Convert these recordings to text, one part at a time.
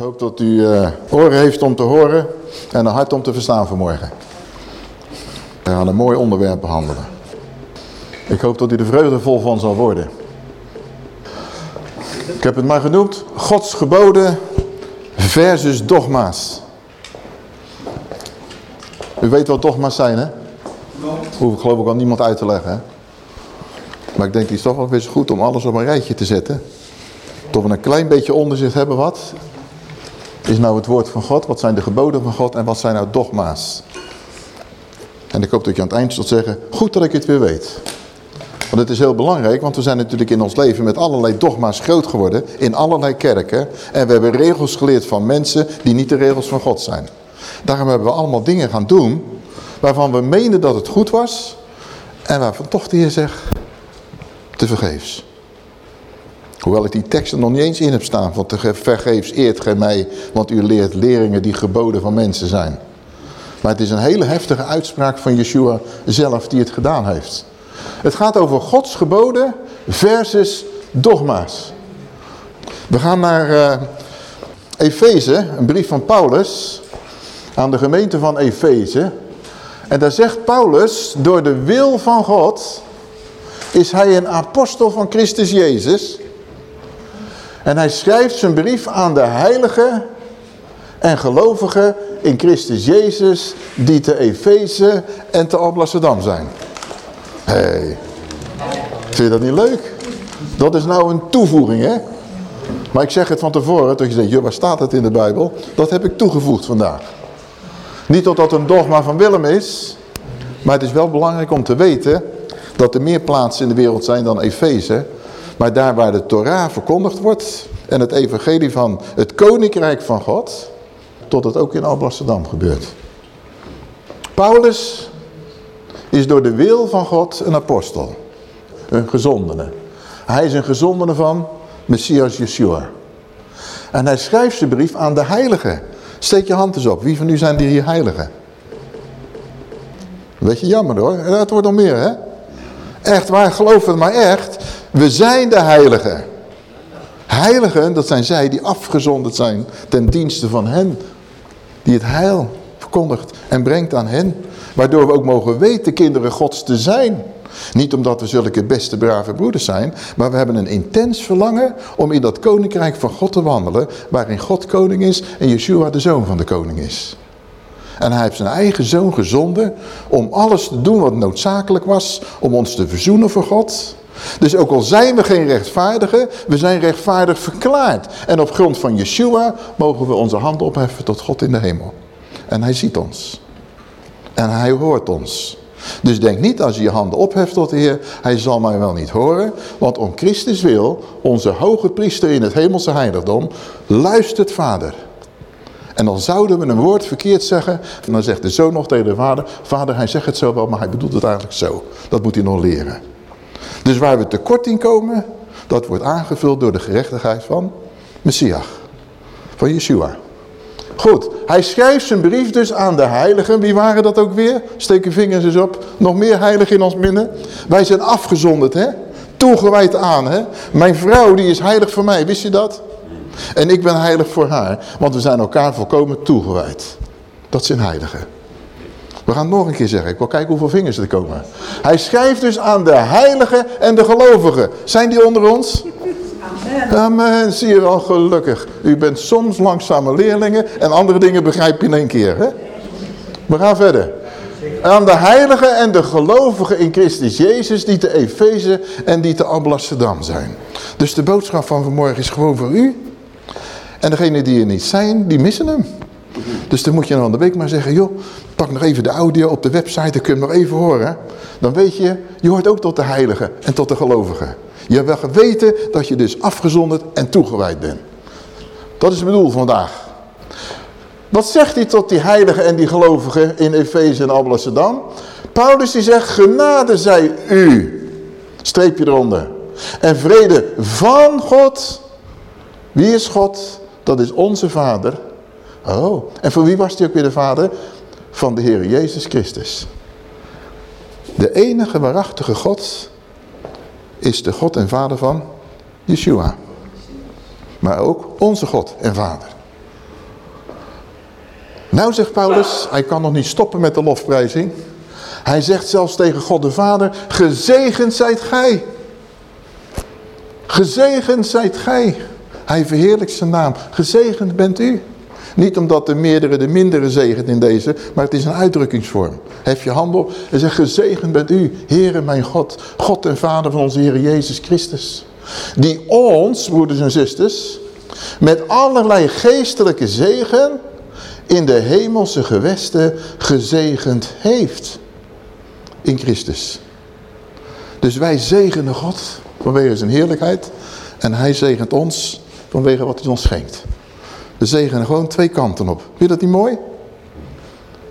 Ik hoop dat u uh, oren heeft om te horen en een hart om te verstaan vanmorgen. We gaan een mooi onderwerp behandelen. Ik hoop dat u er vreugdevol van zal worden. Ik heb het maar genoemd, Gods geboden versus dogma's. U weet wat dogma's zijn, hè? Hoef ik geloof ik aan niemand uit te leggen, hè? Maar ik denk, het is toch wel best goed om alles op een rijtje te zetten. Tot we een klein beetje onderzicht hebben wat is nou het woord van God, wat zijn de geboden van God en wat zijn nou dogma's. En ik hoop dat je aan het eind zult zeggen, goed dat ik het weer weet. Want het is heel belangrijk, want we zijn natuurlijk in ons leven met allerlei dogma's groot geworden, in allerlei kerken. En we hebben regels geleerd van mensen die niet de regels van God zijn. Daarom hebben we allemaal dingen gaan doen, waarvan we menen dat het goed was, en waarvan toch de Heer zegt, te vergeefs. Hoewel ik die teksten nog niet eens in heb staan. Want vergeefs eert gij mij, want u leert leringen die geboden van mensen zijn. Maar het is een hele heftige uitspraak van Yeshua zelf die het gedaan heeft. Het gaat over Gods geboden versus dogma's. We gaan naar uh, Efeze, een brief van Paulus aan de gemeente van Efeze. En daar zegt Paulus, door de wil van God is hij een apostel van Christus Jezus en hij schrijft zijn brief aan de heiligen en gelovigen in Christus Jezus die te Efeze en te Alblasserdam zijn. Hey. vind je dat niet leuk? Dat is nou een toevoeging, hè? Maar ik zeg het van tevoren, dat je zegt, joh, waar staat het in de Bijbel? Dat heb ik toegevoegd vandaag. Niet dat dat een dogma van Willem is, maar het is wel belangrijk om te weten dat er meer plaatsen in de wereld zijn dan Efeze. Maar daar waar de Torah verkondigd wordt en het evangelie van het koninkrijk van God, tot het ook in Alblasserdam gebeurt. Paulus is door de wil van God een apostel, een gezondene. Hij is een gezondene van Messias Yeshua. En hij schrijft zijn brief aan de heiligen. Steek je hand eens op. Wie van u zijn die hier heiligen? Weet je, jammer hoor. Het wordt nog meer, hè? Echt waar, geloof het maar echt. We zijn de heiligen. Heiligen, dat zijn zij die afgezonderd zijn ten dienste van hen. Die het heil verkondigt en brengt aan hen. Waardoor we ook mogen weten kinderen gods te zijn. Niet omdat we zulke beste brave broeders zijn. Maar we hebben een intens verlangen om in dat koninkrijk van God te wandelen. Waarin God koning is en Yeshua de zoon van de koning is. En hij heeft zijn eigen zoon gezonden om alles te doen wat noodzakelijk was. Om ons te verzoenen voor God. Dus ook al zijn we geen rechtvaardigen, we zijn rechtvaardig verklaard. En op grond van Yeshua mogen we onze handen opheffen tot God in de hemel. En hij ziet ons. En hij hoort ons. Dus denk niet als je je handen opheft tot de Heer, hij zal mij wel niet horen. Want om Christus wil, onze hoge priester in het hemelse heiligdom, luistert vader. En dan zouden we een woord verkeerd zeggen. En dan zegt de zoon nog tegen de vader, vader hij zegt het zo wel, maar hij bedoelt het eigenlijk zo. Dat moet hij nog leren. Dus waar we tekort in komen, dat wordt aangevuld door de gerechtigheid van Messias. Van Yeshua. Goed, hij schrijft zijn brief dus aan de heiligen. Wie waren dat ook weer? Steek uw vingers eens op. Nog meer heiligen in ons midden. Wij zijn afgezonderd, hè? Toegewijd aan, hè? Mijn vrouw, die is heilig voor mij. Wist je dat? En ik ben heilig voor haar. Want we zijn elkaar volkomen toegewijd. Dat zijn heiligen. We gaan het nog een keer zeggen. Ik wil kijken hoeveel vingers er komen. Hij schrijft dus aan de heiligen en de gelovigen. Zijn die onder ons? Amen. Amen. Zie je wel, gelukkig. U bent soms langzame leerlingen en andere dingen begrijp je in één keer. Hè? We gaan verder. Aan de heiligen en de gelovigen in Christus Jezus die te Efeze en die te Alblasserdam zijn. Dus de boodschap van vanmorgen is gewoon voor u. En degenen die er niet zijn, die missen hem. Dus dan moet je dan de week maar zeggen, joh, pak nog even de audio op de website, dan kun je nog even horen. Dan weet je, je hoort ook tot de heiligen en tot de gelovigen. Je hebt wel geweten dat je dus afgezonderd en toegewijd bent. Dat is het bedoel vandaag. Wat zegt hij tot die heiligen en die gelovigen in Efeze en Alblasserdam? Paulus die zegt, genade zij u. Streepje eronder. En vrede van God. Wie is God? Dat is onze Vader Oh, en voor wie was hij ook weer de vader? Van de Heer Jezus Christus. De enige waarachtige God is de God en vader van Yeshua. Maar ook onze God en vader. Nou zegt Paulus, hij kan nog niet stoppen met de lofprijzing. Hij zegt zelfs tegen God de Vader, gezegend zijt gij. Gezegend zijt gij. Hij verheerlijkt zijn naam. Gezegend bent u. Niet omdat de meerdere de mindere zegent in deze, maar het is een uitdrukkingsvorm. Hef je hand op en zeg gezegend bent u, Heere mijn God, God en Vader van onze Heer Jezus Christus. Die ons, broeders en zusters, met allerlei geestelijke zegen in de hemelse gewesten gezegend heeft. In Christus. Dus wij zegenen God vanwege zijn heerlijkheid. En hij zegent ons vanwege wat hij ons schenkt. We zegenen gewoon twee kanten op. Vind je dat niet mooi?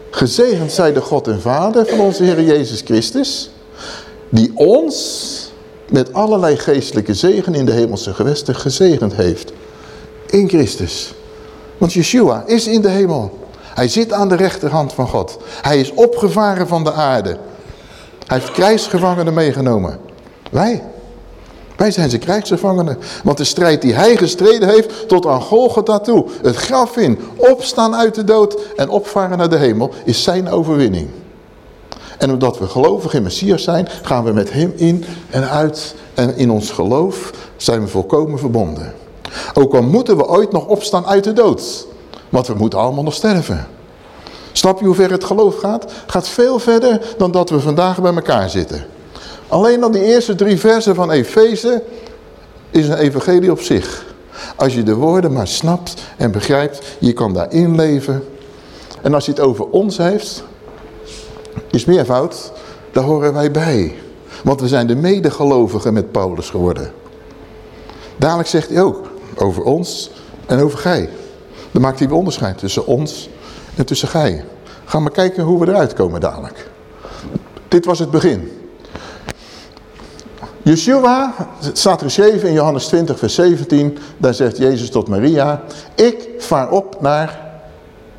Gezegend zij de God en Vader van onze Heer Jezus Christus. Die ons met allerlei geestelijke zegen in de hemelse gewesten gezegend heeft. In Christus. Want Yeshua is in de hemel. Hij zit aan de rechterhand van God. Hij is opgevaren van de aarde. Hij heeft krijgsgevangenen meegenomen. Wij. Wij zijn zijn krijgsgevangenen. Want de strijd die hij gestreden heeft tot aan Golgotha toe. Het graf in, opstaan uit de dood en opvaren naar de hemel is zijn overwinning. En omdat we gelovig in Messias zijn, gaan we met hem in en uit. En in ons geloof zijn we volkomen verbonden. Ook al moeten we ooit nog opstaan uit de dood. Want we moeten allemaal nog sterven. Snap je hoe ver het geloof gaat? gaat veel verder dan dat we vandaag bij elkaar zitten. Alleen al die eerste drie versen van Efeze is een evangelie op zich. Als je de woorden maar snapt en begrijpt, je kan daarin leven. En als hij het over ons heeft, is meervoud, daar horen wij bij. Want we zijn de medegelovigen met Paulus geworden. Dadelijk zegt hij ook over ons en over gij. Dan maakt hij weer onderscheid tussen ons en tussen gij. Ga maar kijken hoe we eruit komen dadelijk. Dit was het begin. Yeshua, staat geschreven in Johannes 20 vers 17, daar zegt Jezus tot Maria, ik vaar op naar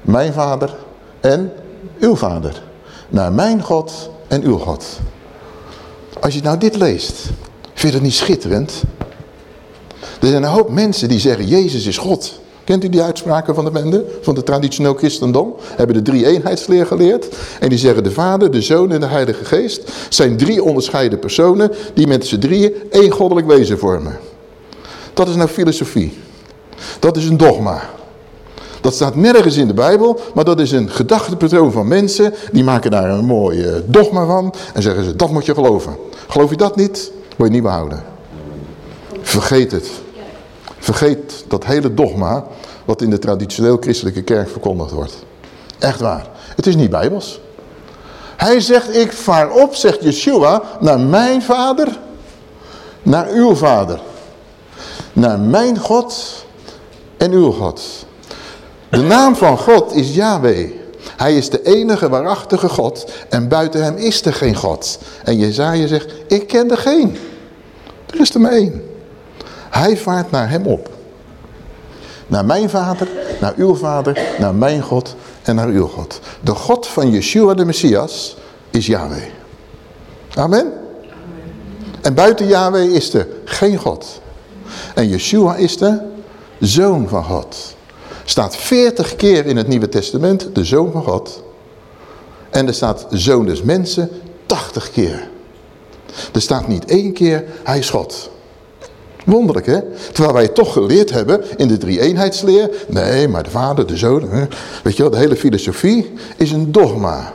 mijn vader en uw vader. Naar mijn God en uw God. Als je nou dit leest, vind je dat niet schitterend? Er zijn een hoop mensen die zeggen, Jezus is God. Kent u die uitspraken van de bende, van de traditioneel christendom? Hebben de drie eenheidsleer geleerd. En die zeggen de Vader, de Zoon en de Heilige Geest zijn drie onderscheiden personen die met z'n drieën één goddelijk wezen vormen. Dat is nou filosofie. Dat is een dogma. Dat staat nergens in de Bijbel, maar dat is een gedachtepatroon van mensen. Die maken daar een mooi dogma van en zeggen ze, dat moet je geloven. Geloof je dat niet, word je niet behouden. Vergeet het. Vergeet dat hele dogma wat in de traditioneel christelijke kerk verkondigd wordt. Echt waar. Het is niet bijbels. Hij zegt, ik vaar op, zegt Yeshua, naar mijn vader, naar uw vader. Naar mijn God en uw God. De naam van God is Yahweh. Hij is de enige waarachtige God en buiten hem is er geen God. En Jezaja zegt, ik ken er geen. Er is er maar één. Hij vaart naar hem op. Naar mijn vader, naar uw vader, naar mijn God en naar uw God. De God van Yeshua de Messias is Yahweh. Amen? En buiten Yahweh is er geen God. En Yeshua is de Zoon van God. Staat veertig keer in het Nieuwe Testament de Zoon van God. En er staat Zoon des Mensen 80 keer. Er staat niet één keer, hij is God. Wonderlijk, hè? Terwijl wij toch geleerd hebben in de drie-eenheidsleer. Nee, maar de vader, de zoon. Hè? Weet je wel, de hele filosofie is een dogma.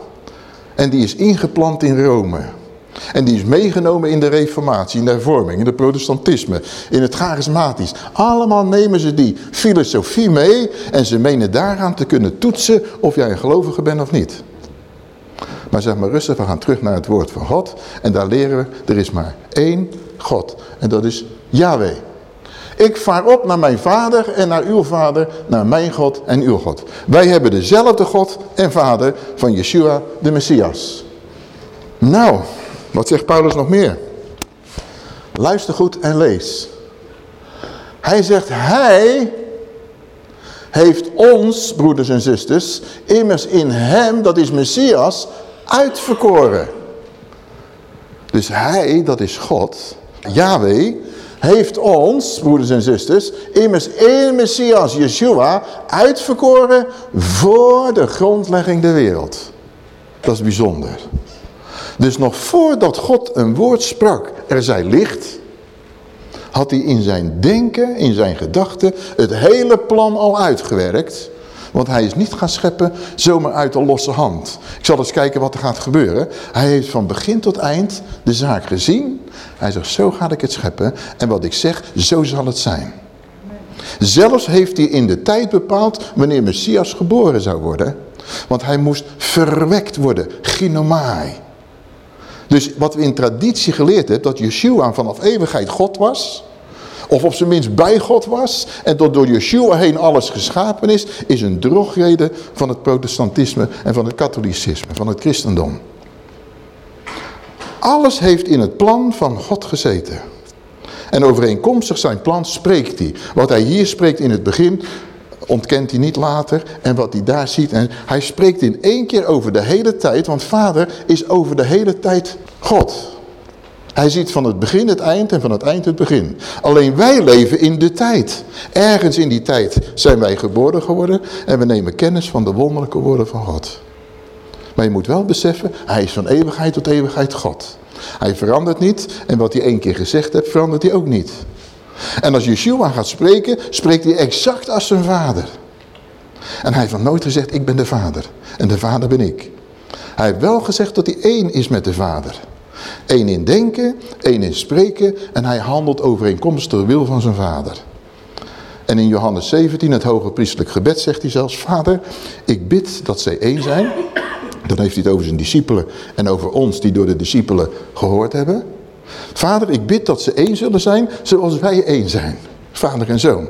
En die is ingeplant in Rome. En die is meegenomen in de reformatie, in de hervorming, in het protestantisme, in het charismatisch. Allemaal nemen ze die filosofie mee en ze menen daaraan te kunnen toetsen of jij een gelovige bent of niet. Maar zeg maar rustig, we gaan terug naar het woord van God. En daar leren we, er is maar één God. En dat is Yahweh. Ik vaar op naar mijn vader en naar uw vader, naar mijn God en uw God. Wij hebben dezelfde God en vader van Yeshua de Messias. Nou, wat zegt Paulus nog meer? Luister goed en lees. Hij zegt, hij heeft ons, broeders en zusters, immers in hem, dat is Messias, uitverkoren. Dus hij, dat is God, Yahweh, heeft ons, broeders en zusters, immers één Messias, Yeshua, uitverkoren voor de grondlegging der wereld. Dat is bijzonder. Dus nog voordat God een woord sprak, er zij licht, had hij in zijn denken, in zijn gedachten, het hele plan al uitgewerkt. Want hij is niet gaan scheppen zomaar uit de losse hand. Ik zal eens kijken wat er gaat gebeuren. Hij heeft van begin tot eind de zaak gezien. Hij zegt, zo ga ik het scheppen. En wat ik zeg, zo zal het zijn. Zelfs heeft hij in de tijd bepaald wanneer Messias geboren zou worden. Want hij moest verwekt worden, ginomai. Dus wat we in traditie geleerd hebben, dat Yeshua vanaf eeuwigheid God was... of op zijn minst bij God was... en dat door Yeshua heen alles geschapen is... is een drogreden van het protestantisme en van het katholicisme, van het christendom. Alles heeft in het plan van God gezeten. En overeenkomstig zijn plan spreekt hij. Wat hij hier spreekt in het begin, ontkent hij niet later. En wat hij daar ziet, en hij spreekt in één keer over de hele tijd, want vader is over de hele tijd God. Hij ziet van het begin het eind en van het eind het begin. Alleen wij leven in de tijd. Ergens in die tijd zijn wij geboren geworden en we nemen kennis van de wonderlijke woorden van God. Maar je moet wel beseffen, hij is van eeuwigheid tot eeuwigheid God. Hij verandert niet en wat hij één keer gezegd heeft, verandert hij ook niet. En als Yeshua gaat spreken, spreekt hij exact als zijn vader. En hij heeft nooit gezegd, ik ben de vader. En de vader ben ik. Hij heeft wel gezegd dat hij één is met de vader. Eén in denken, één in spreken en hij handelt overeenkomstig de wil van zijn vader. En in Johannes 17, het hoge priestelijk gebed, zegt hij zelfs... Vader, ik bid dat zij één zijn. Dan heeft hij het over zijn discipelen en over ons die door de discipelen gehoord hebben. Vader, ik bid dat ze één zullen zijn zoals wij één zijn. Vader en zoon.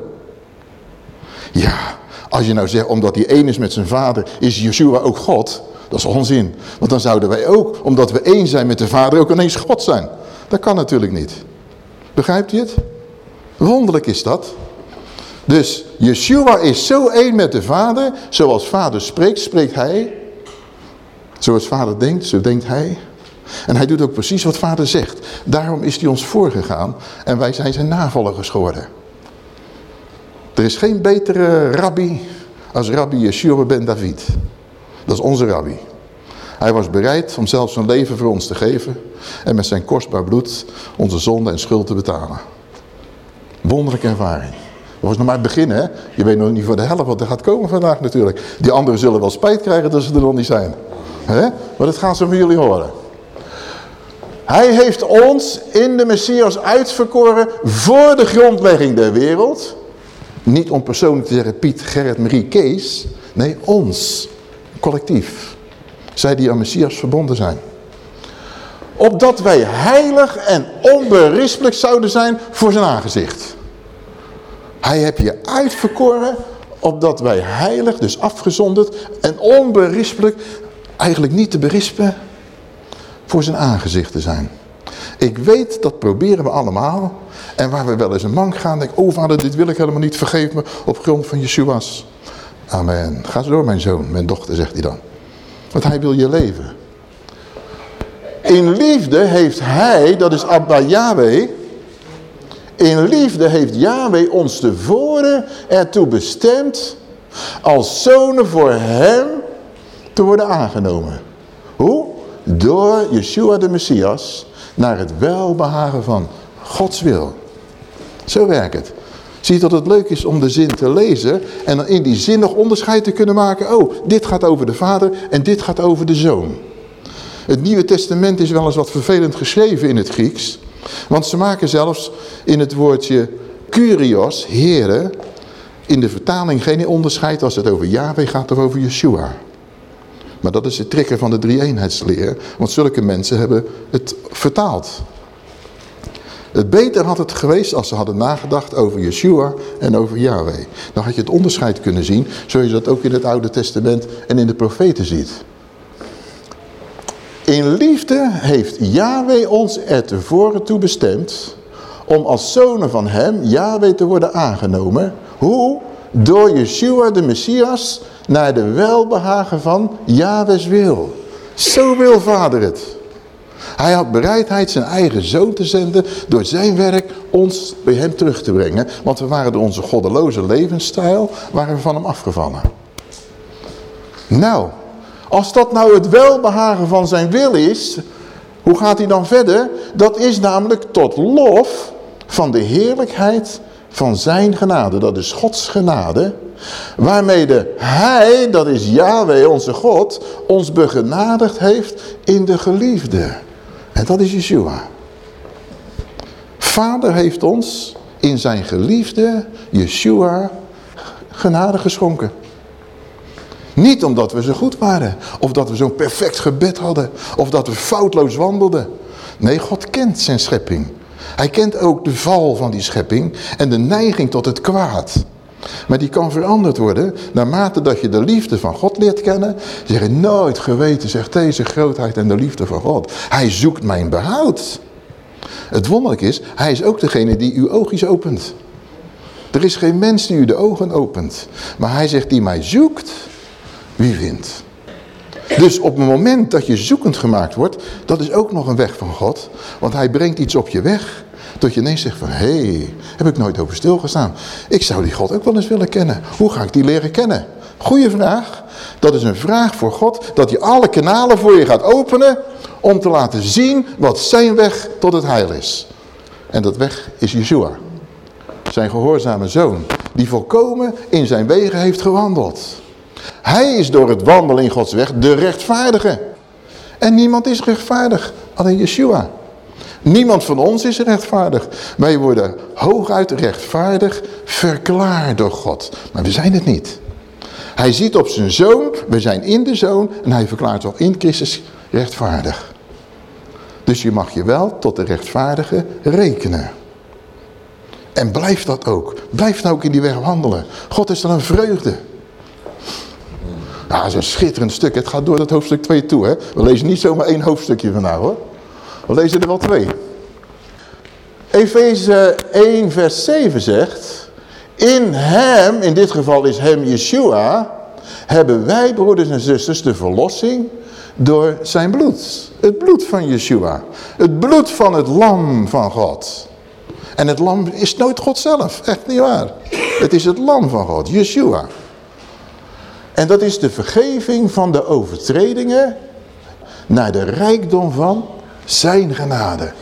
Ja, als je nou zegt, omdat hij één is met zijn vader, is Yeshua ook God. Dat is onzin. Want dan zouden wij ook, omdat we één zijn met de vader, ook ineens God zijn. Dat kan natuurlijk niet. Begrijpt u het? Wonderlijk is dat. Dus Yeshua is zo één met de vader, zoals vader spreekt, spreekt hij. Zoals vader denkt, zo denkt hij. En hij doet ook precies wat vader zegt. Daarom is hij ons voorgegaan en wij zijn zijn navolgers geworden. Er is geen betere rabbi als rabbi Yeshua ben David. Dat is onze rabbi. Hij was bereid om zelfs zijn leven voor ons te geven en met zijn kostbaar bloed onze zonde en schuld te betalen. Wonderlijke ervaring. Dat was nog maar het begin, hè? Je weet nog niet voor de helft wat er gaat komen vandaag natuurlijk. Die anderen zullen wel spijt krijgen dat ze er nog niet zijn. hè? Maar dat gaan ze van jullie horen. Hij heeft ons in de Messias uitverkoren voor de grondlegging der wereld. Niet om persoonlijk te zeggen Piet, Gerrit, Marie, Kees. Nee, ons. Collectief. Zij die aan Messias verbonden zijn. Opdat wij heilig en onberispelijk zouden zijn voor zijn aangezicht. Hij heeft je uitverkoren opdat wij heilig, dus afgezonderd en onberispelijk, eigenlijk niet te berispen, voor zijn aangezicht te zijn. Ik weet, dat proberen we allemaal. En waar we wel eens een mank gaan, denk oh vader, dit wil ik helemaal niet, vergeef me op grond van Yeshua's. Amen. Ga zo door mijn zoon, mijn dochter, zegt hij dan. Want hij wil je leven. In liefde heeft hij, dat is Abba Yahweh, in liefde heeft Yahweh ons tevoren ertoe bestemd als zonen voor hem te worden aangenomen. Hoe? door Yeshua de Messias naar het welbehagen van Gods wil. Zo werkt het. Zie dat het leuk is om de zin te lezen en dan in die zin nog onderscheid te kunnen maken. Oh, dit gaat over de vader en dit gaat over de zoon. Het Nieuwe Testament is wel eens wat vervelend geschreven in het Grieks. Want ze maken zelfs in het woordje kurios, heren, in de vertaling geen onderscheid als het over Yahweh gaat of over Yeshua. Maar dat is het trekken van de drie-eenheidsleer. Want zulke mensen hebben het vertaald. Het beter had het geweest als ze hadden nagedacht over Yeshua en over Yahweh. Dan had je het onderscheid kunnen zien, zoals je dat ook in het Oude Testament en in de profeten ziet. In liefde heeft Yahweh ons er tevoren toe bestemd om als zonen van hem, Yahweh, te worden aangenomen. Hoe? Door Yeshua de Messias naar de welbehagen van Yahweh's wil. Zo wil vader het. Hij had bereidheid zijn eigen zoon te zenden door zijn werk ons bij hem terug te brengen. Want we waren door onze goddeloze levensstijl waren we van hem afgevallen. Nou, als dat nou het welbehagen van zijn wil is, hoe gaat hij dan verder? Dat is namelijk tot lof van de heerlijkheid van zijn genade. Dat is Gods genade. Waarmee de hij, dat is Yahweh onze God, ons begenadigd heeft in de geliefde. En dat is Yeshua. Vader heeft ons in zijn geliefde Yeshua genade geschonken. Niet omdat we zo goed waren. Of dat we zo'n perfect gebed hadden. Of dat we foutloos wandelden. Nee, God kent zijn schepping. Hij kent ook de val van die schepping en de neiging tot het kwaad. Maar die kan veranderd worden naarmate dat je de liefde van God leert kennen. Zeg je nooit geweten, zegt deze grootheid en de liefde van God. Hij zoekt mijn behoud. Het wonderlijk is, hij is ook degene die uw oogjes opent. Er is geen mens die u de ogen opent. Maar hij zegt, die mij zoekt, wie vindt. Dus op het moment dat je zoekend gemaakt wordt, dat is ook nog een weg van God. Want hij brengt iets op je weg, dat je ineens zegt van, hé, hey, heb ik nooit over stilgestaan. Ik zou die God ook wel eens willen kennen. Hoe ga ik die leren kennen? Goeie vraag. Dat is een vraag voor God, dat hij alle kanalen voor je gaat openen, om te laten zien wat zijn weg tot het heil is. En dat weg is Yeshua. Zijn gehoorzame zoon, die volkomen in zijn wegen heeft gewandeld. Hij is door het wandelen in Gods weg de rechtvaardige. En niemand is rechtvaardig, alleen Yeshua. Niemand van ons is rechtvaardig. Wij worden hooguit rechtvaardig verklaard door God. Maar we zijn het niet. Hij ziet op zijn zoon, we zijn in de zoon en hij verklaart ons in Christus rechtvaardig. Dus je mag je wel tot de rechtvaardige rekenen. En blijf dat ook. Blijf nou ook in die weg wandelen. God is dan een vreugde. Nou, dat is een schitterend stuk. Het gaat door dat hoofdstuk 2 toe. Hè? We lezen niet zomaar één hoofdstukje vandaag hoor. We lezen er wel twee. Efeze 1 vers 7 zegt... In hem, in dit geval is hem Yeshua... hebben wij, broeders en zusters, de verlossing door zijn bloed. Het bloed van Yeshua. Het bloed van het lam van God. En het lam is nooit God zelf. Echt niet waar. Het is het lam van God, Yeshua. En dat is de vergeving van de overtredingen naar de rijkdom van zijn genade.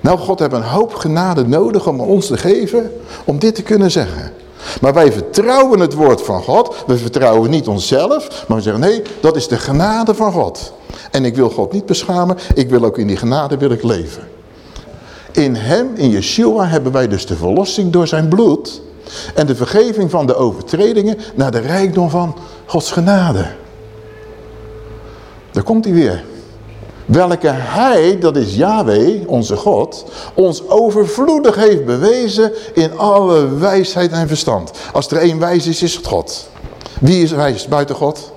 Nou, God heeft een hoop genade nodig om ons te geven om dit te kunnen zeggen. Maar wij vertrouwen het woord van God. We vertrouwen niet onszelf, maar we zeggen nee, dat is de genade van God. En ik wil God niet beschamen, ik wil ook in die genade wil ik leven. In hem, in Yeshua, hebben wij dus de verlossing door zijn bloed en de vergeving van de overtredingen naar de rijkdom van Gods genade. Daar komt hij weer. Welke hij, dat is Yahweh, onze God, ons overvloedig heeft bewezen in alle wijsheid en verstand. Als er één wijs is, is het God. Wie is wijs buiten God?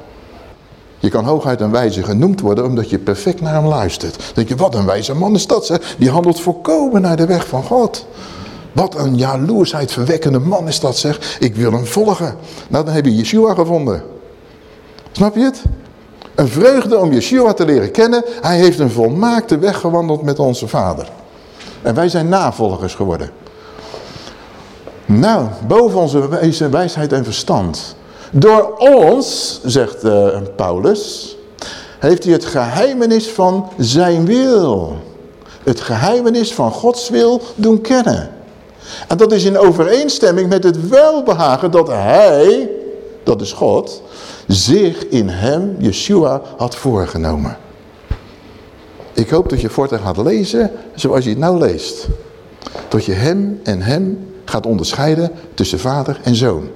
Je kan hooguit een wijze genoemd worden omdat je perfect naar hem luistert. Dan denk je, wat een wijze man is dat, zeg. Die handelt voorkomen naar de weg van God. Wat een jaloersheid verwekkende man is dat zeg. Ik wil hem volgen. Nou, dan heb je Yeshua gevonden. Snap je het? Een vreugde om Yeshua te leren kennen. Hij heeft een volmaakte weg gewandeld met onze vader. En wij zijn navolgers geworden. Nou, boven onze wijsheid en verstand. Door ons, zegt uh, Paulus, heeft hij het geheimenis van zijn wil. Het geheimenis van Gods wil doen kennen. En dat is in overeenstemming met het welbehagen dat hij, dat is God, zich in hem, Yeshua, had voorgenomen. Ik hoop dat je voortaan gaat lezen zoals je het nou leest. Dat je hem en hem gaat onderscheiden tussen vader en zoon.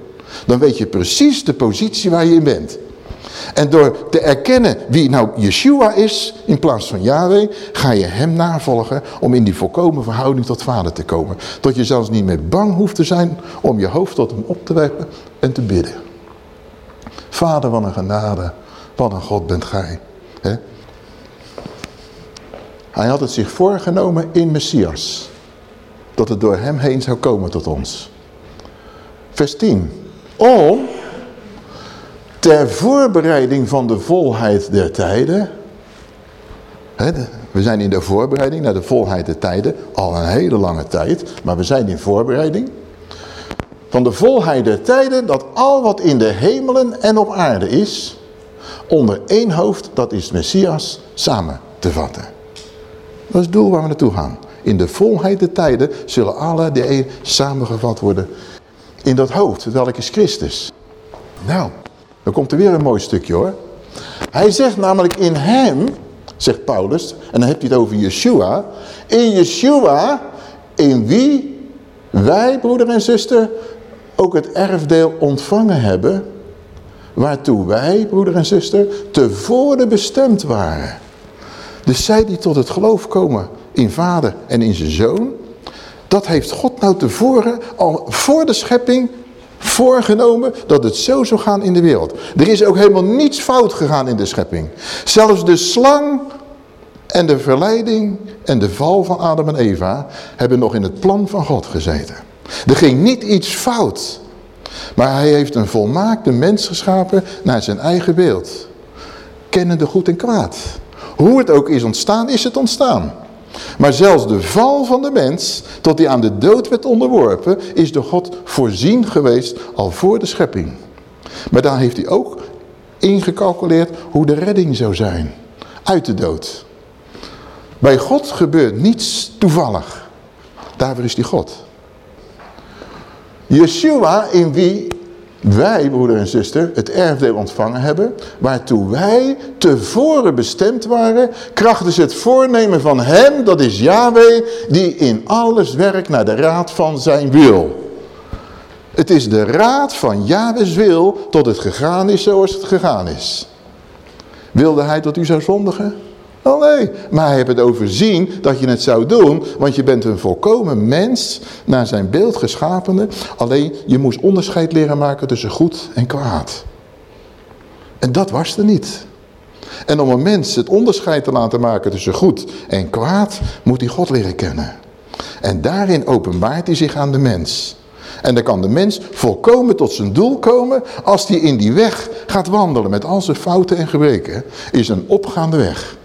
Dan weet je precies de positie waar je in bent. En door te erkennen wie nou Yeshua is in plaats van Yahweh, ga je hem navolgen om in die volkomen verhouding tot vader te komen. Tot je zelfs niet meer bang hoeft te zijn om je hoofd tot hem op te werpen en te bidden. Vader, wat een genade, wat een God bent gij. Hij had het zich voorgenomen in Messias. Dat het door hem heen zou komen tot ons. Vers 10. Om ter voorbereiding van de volheid der tijden. We zijn in de voorbereiding naar de volheid der tijden. Al een hele lange tijd. Maar we zijn in voorbereiding. Van de volheid der tijden dat al wat in de hemelen en op aarde is. Onder één hoofd, dat is Messias, samen te vatten. Dat is het doel waar we naartoe gaan. In de volheid der tijden zullen alle de een samengevat worden in dat hoofd. Welk is Christus? Nou, dan komt er weer een mooi stukje hoor. Hij zegt namelijk in hem, zegt Paulus, en dan heb je het over Yeshua. In Yeshua, in wie wij, broeder en zuster, ook het erfdeel ontvangen hebben. Waartoe wij, broeder en zuster, tevoren bestemd waren. Dus zij die tot het geloof komen in vader en in zijn zoon. Dat heeft God nou tevoren, al voor de schepping, voorgenomen dat het zo zou gaan in de wereld. Er is ook helemaal niets fout gegaan in de schepping. Zelfs de slang en de verleiding en de val van Adam en Eva hebben nog in het plan van God gezeten. Er ging niet iets fout. Maar hij heeft een volmaakte mens geschapen naar zijn eigen beeld. Kennende goed en kwaad. Hoe het ook is ontstaan, is het ontstaan. Maar zelfs de val van de mens, tot hij aan de dood werd onderworpen, is door God voorzien geweest al voor de schepping. Maar daar heeft hij ook ingecalculeerd hoe de redding zou zijn. Uit de dood. Bij God gebeurt niets toevallig. Daarvoor is hij God. Yeshua in wie wij, broeder en zuster, het erfdeel ontvangen hebben, waartoe wij tevoren bestemd waren, krachtens het voornemen van hem, dat is Yahweh, die in alles werkt naar de raad van zijn wil. Het is de raad van Yahweh's wil tot het gegaan is zoals het gegaan is. Wilde hij dat u zou zondigen? Oh nee, maar hij heeft het overzien dat je het zou doen, want je bent een volkomen mens, naar zijn beeld geschapene. Alleen, je moest onderscheid leren maken tussen goed en kwaad. En dat was er niet. En om een mens het onderscheid te laten maken tussen goed en kwaad, moet hij God leren kennen. En daarin openbaart hij zich aan de mens. En dan kan de mens volkomen tot zijn doel komen als hij in die weg gaat wandelen met al zijn fouten en gebreken. Is een opgaande weg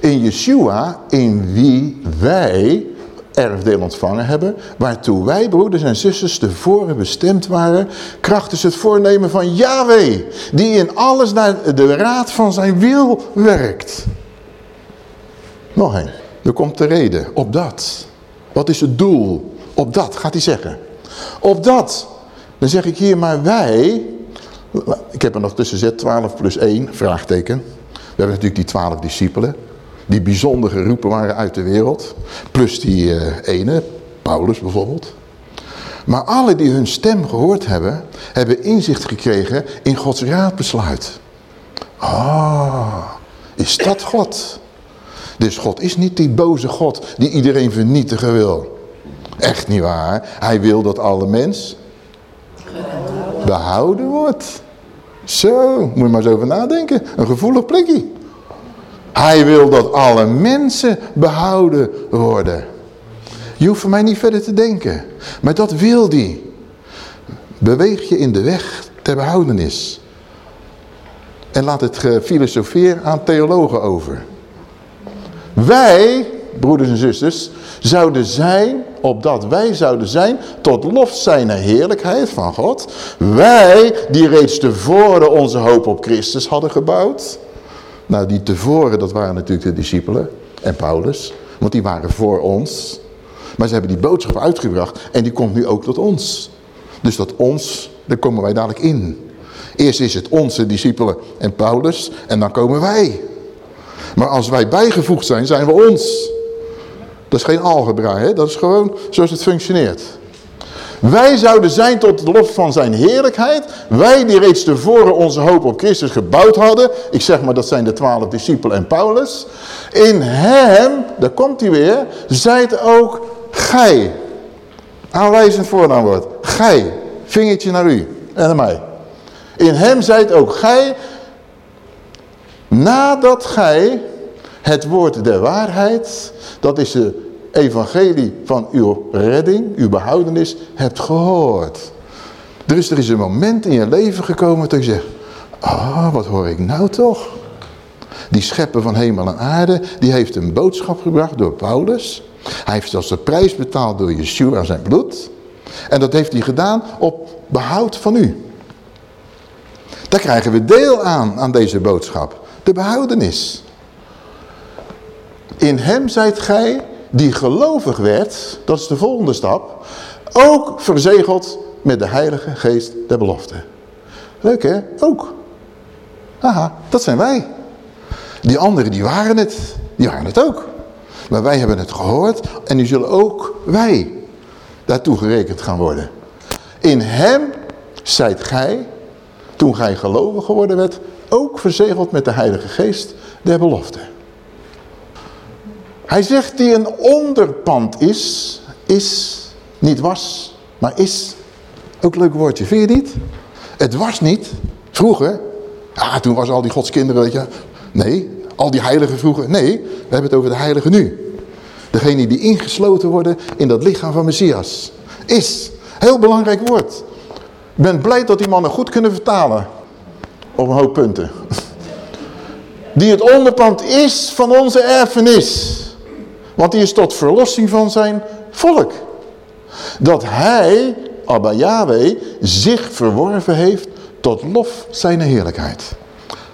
in Yeshua, in wie wij erfdeel ontvangen hebben, waartoe wij, broeders en zusters, tevoren bestemd waren, krachtens het voornemen van Yahweh, die in alles naar de raad van zijn wil werkt. Nog een. Er komt de reden. Op dat. Wat is het doel? Op dat, gaat hij zeggen. Op dat. Dan zeg ik hier, maar wij, ik heb er nog tussen zet 12 plus 1, vraagteken. We hebben natuurlijk die 12 discipelen die bijzonder geroepen waren uit de wereld. Plus die uh, ene, Paulus bijvoorbeeld. Maar alle die hun stem gehoord hebben, hebben inzicht gekregen in Gods raadbesluit. Ah, is dat God? Dus God is niet die boze God die iedereen vernietigen wil. Echt niet waar. Hij wil dat alle mens behouden wordt. Zo, moet je maar eens over nadenken. Een gevoelig plekje. Hij wil dat alle mensen behouden worden. Je hoeft voor mij niet verder te denken. Maar dat wil hij. Beweeg je in de weg ter behoudenis. En laat het filosofeer aan theologen over. Wij, broeders en zusters, zouden zijn, opdat wij zouden zijn, tot lof heerlijkheid van God. Wij, die reeds tevoren onze hoop op Christus hadden gebouwd. Nou, die tevoren, dat waren natuurlijk de discipelen en Paulus. Want die waren voor ons. Maar ze hebben die boodschap uitgebracht en die komt nu ook tot ons. Dus dat ons, daar komen wij dadelijk in. Eerst is het onze discipelen en Paulus en dan komen wij. Maar als wij bijgevoegd zijn, zijn we ons. Dat is geen algebra, hè? dat is gewoon zoals het functioneert. Wij zouden zijn tot de lof van zijn heerlijkheid. Wij die reeds tevoren onze hoop op Christus gebouwd hadden. Ik zeg maar dat zijn de twaalf discipelen en Paulus. In hem, daar komt hij weer, zijt ook gij. Aanwijzend voornaamwoord. Gij. Vingertje naar u en naar mij. In hem zijt ook gij. Nadat gij het woord der waarheid, dat is de evangelie van uw redding, uw behoudenis, hebt gehoord. Dus er is een moment in je leven gekomen dat je zegt, ah, wat hoor ik nou toch? Die schepper van hemel en aarde, die heeft een boodschap gebracht door Paulus. Hij heeft zelfs de prijs betaald door Yeshua zijn bloed. En dat heeft hij gedaan op behoud van u. Daar krijgen we deel aan, aan deze boodschap. De behoudenis. In hem zijt gij, die gelovig werd, dat is de volgende stap, ook verzegeld met de heilige geest der belofte. Leuk hè? Ook. Aha, dat zijn wij. Die anderen die waren het. Die waren het ook. Maar wij hebben het gehoord en nu zullen ook wij daartoe gerekend gaan worden. In hem zijt gij, toen gij gelovig geworden werd, ook verzegeld met de heilige geest der belofte. Hij zegt die een onderpand is, is, niet was, maar is. Ook een leuk woordje, vind je niet? Het was niet, vroeger, ah, toen was al die godskinderen, weet je. Nee, al die heiligen vroeger, nee, we hebben het over de heiligen nu. Degene die ingesloten worden in dat lichaam van Messias. Is, heel belangrijk woord. Ik ben blij dat die mannen goed kunnen vertalen. Op een hoop punten. Die het onderpand is van onze erfenis. Want die is tot verlossing van zijn volk. Dat hij, Abba Yahweh, zich verworven heeft tot lof zijn heerlijkheid.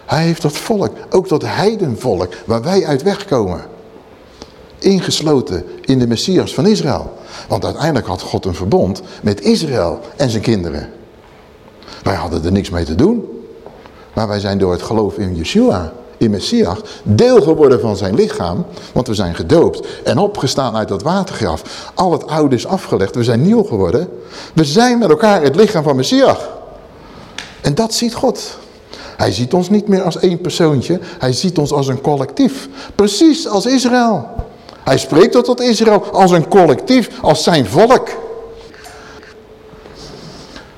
Hij heeft dat volk, ook dat heidenvolk, waar wij uit wegkomen. Ingesloten in de Messias van Israël. Want uiteindelijk had God een verbond met Israël en zijn kinderen. Wij hadden er niks mee te doen. Maar wij zijn door het geloof in Yeshua in Messias deel geworden van zijn lichaam. Want we zijn gedoopt en opgestaan uit dat watergraf. Al het oude is afgelegd, we zijn nieuw geworden. We zijn met elkaar het lichaam van Messias. En dat ziet God. Hij ziet ons niet meer als één persoontje, hij ziet ons als een collectief. Precies als Israël. Hij spreekt tot Israël als een collectief, als zijn volk.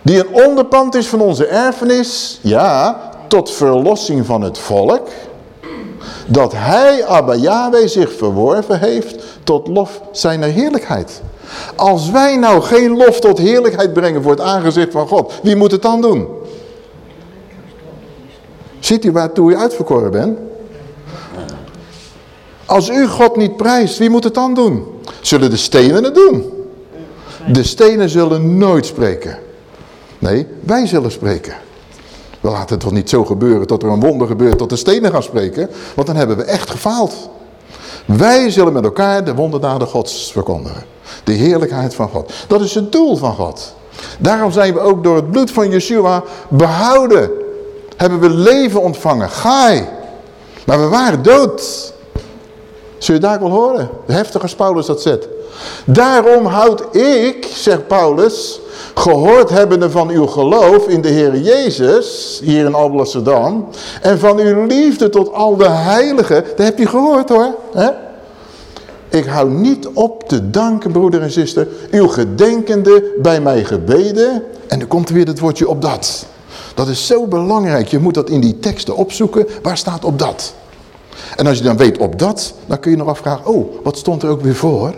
Die een onderpand is van onze erfenis, ja, tot verlossing van het volk dat hij, Abba Yahweh, zich verworven heeft tot lof zijn heerlijkheid. Als wij nou geen lof tot heerlijkheid brengen voor het aangezicht van God, wie moet het dan doen? Ziet u waartoe u uitverkoren bent? Als u God niet prijst, wie moet het dan doen? Zullen de stenen het doen? De stenen zullen nooit spreken. Nee, wij zullen spreken. We laten het toch niet zo gebeuren tot er een wonder gebeurt, tot de stenen gaan spreken. Want dan hebben we echt gefaald. Wij zullen met elkaar de wonderdaden gods verkondigen. De heerlijkheid van God. Dat is het doel van God. Daarom zijn we ook door het bloed van Yeshua behouden. Hebben we leven ontvangen. Gai. Maar we waren dood. Zul je daar wel horen? Heftig als Paulus dat zet. Daarom houd ik, zegt Paulus, gehoord hebbende van uw geloof in de Heer Jezus, hier in Alblasserdam, en van uw liefde tot al de heiligen, dat heb je gehoord hoor. Ik hou niet op te danken, broeder en zuster, uw gedenkende bij mij gebeden. En dan komt weer het woordje op dat. Dat is zo belangrijk. Je moet dat in die teksten opzoeken. Waar staat op dat? En als je dan weet op dat, dan kun je nog afvragen, oh, wat stond er ook weer voor?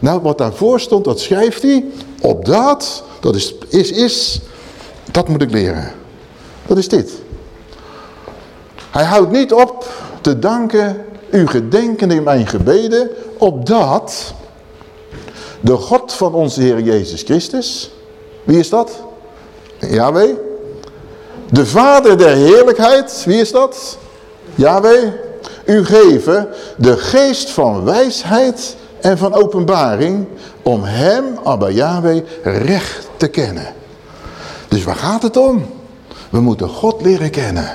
Nou, wat daarvoor stond, dat schrijft hij op dat dat is, is, is, dat moet ik leren. Dat is dit. Hij houdt niet op te danken, u gedenken in mijn gebeden, opdat de God van onze Heer Jezus Christus, wie is dat? Yahweh. De Vader der heerlijkheid, wie is dat? Yahweh. U geven de geest van wijsheid en van openbaring om hem, Abba Yahweh, recht te kennen. Dus waar gaat het om? We moeten God leren kennen.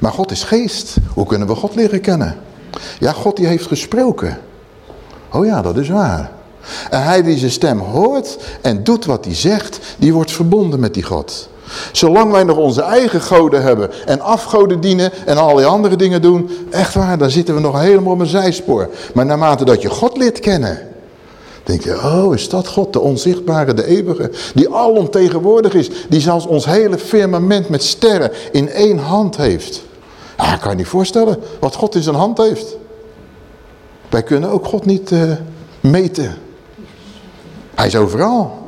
Maar God is geest. Hoe kunnen we God leren kennen? Ja, God die heeft gesproken. Oh ja, dat is waar. En hij die zijn stem hoort en doet wat hij zegt, die wordt verbonden met die God. Zolang wij nog onze eigen goden hebben en afgoden dienen en allerlei andere dingen doen, echt waar, dan zitten we nog helemaal op een zijspoor. Maar naarmate dat je God leert kennen, denk je, oh is dat God, de onzichtbare, de eeuwige, die alomtegenwoordig is, die zelfs ons hele firmament met sterren in één hand heeft. Ja, kan je niet voorstellen wat God in zijn hand heeft. Wij kunnen ook God niet uh, meten. Hij is overal.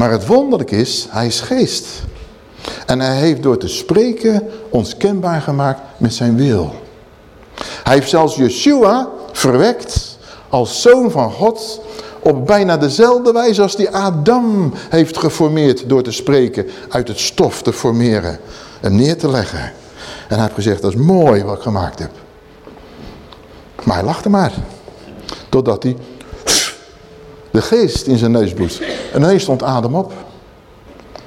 Maar het wonderlijk is, hij is geest. En hij heeft door te spreken ons kenbaar gemaakt met zijn wil. Hij heeft zelfs Yeshua verwekt als zoon van God op bijna dezelfde wijze als die Adam heeft geformeerd door te spreken, uit het stof te formeren en neer te leggen. En hij heeft gezegd, dat is mooi wat ik gemaakt heb. Maar hij lachte maar. Totdat hij de geest in zijn neus bloed. En ineens stond Adam op.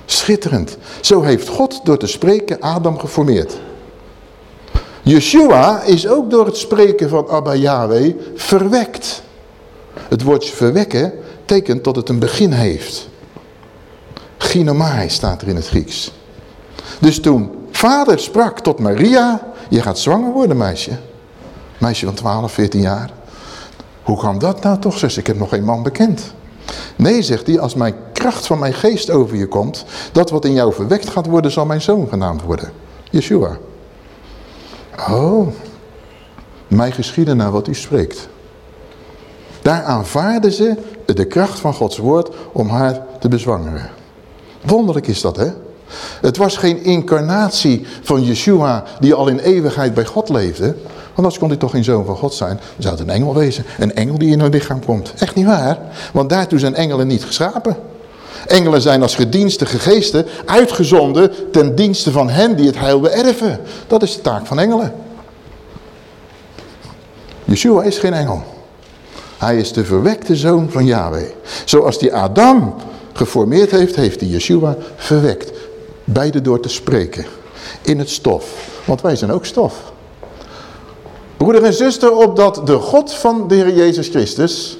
Schitterend. Zo heeft God door te spreken Adam geformeerd. Yeshua is ook door het spreken van Abba Yahweh verwekt. Het woordje verwekken tekent dat het een begin heeft. Ginomai staat er in het Grieks. Dus toen vader sprak tot Maria, je gaat zwanger worden meisje. Meisje van 12, 14 jaar. Hoe kan dat nou toch, zus? Ik heb nog geen man bekend. Nee, zegt hij, als mijn kracht van mijn geest over je komt, dat wat in jou verwekt gaat worden, zal mijn zoon genaamd worden. Yeshua. Oh, mij geschieden naar wat u spreekt. Daar aanvaarden ze de kracht van Gods woord om haar te bezwangeren. Wonderlijk is dat, hè? Het was geen incarnatie van Yeshua die al in eeuwigheid bij God leefde. Anders kon hij toch geen zoon van God zijn. Dan zou het een engel wezen. Een engel die in een lichaam komt. Echt niet waar. Want daartoe zijn engelen niet geschapen. Engelen zijn als gedienstige geesten uitgezonden ten dienste van hen die het heil beërven. Dat is de taak van engelen. Yeshua is geen engel. Hij is de verwekte zoon van Yahweh. Zoals die Adam geformeerd heeft, heeft hij Yeshua verwekt. Beide door te spreken. In het stof. Want wij zijn ook stof. Broeder en zuster, opdat de God van de Heer Jezus Christus,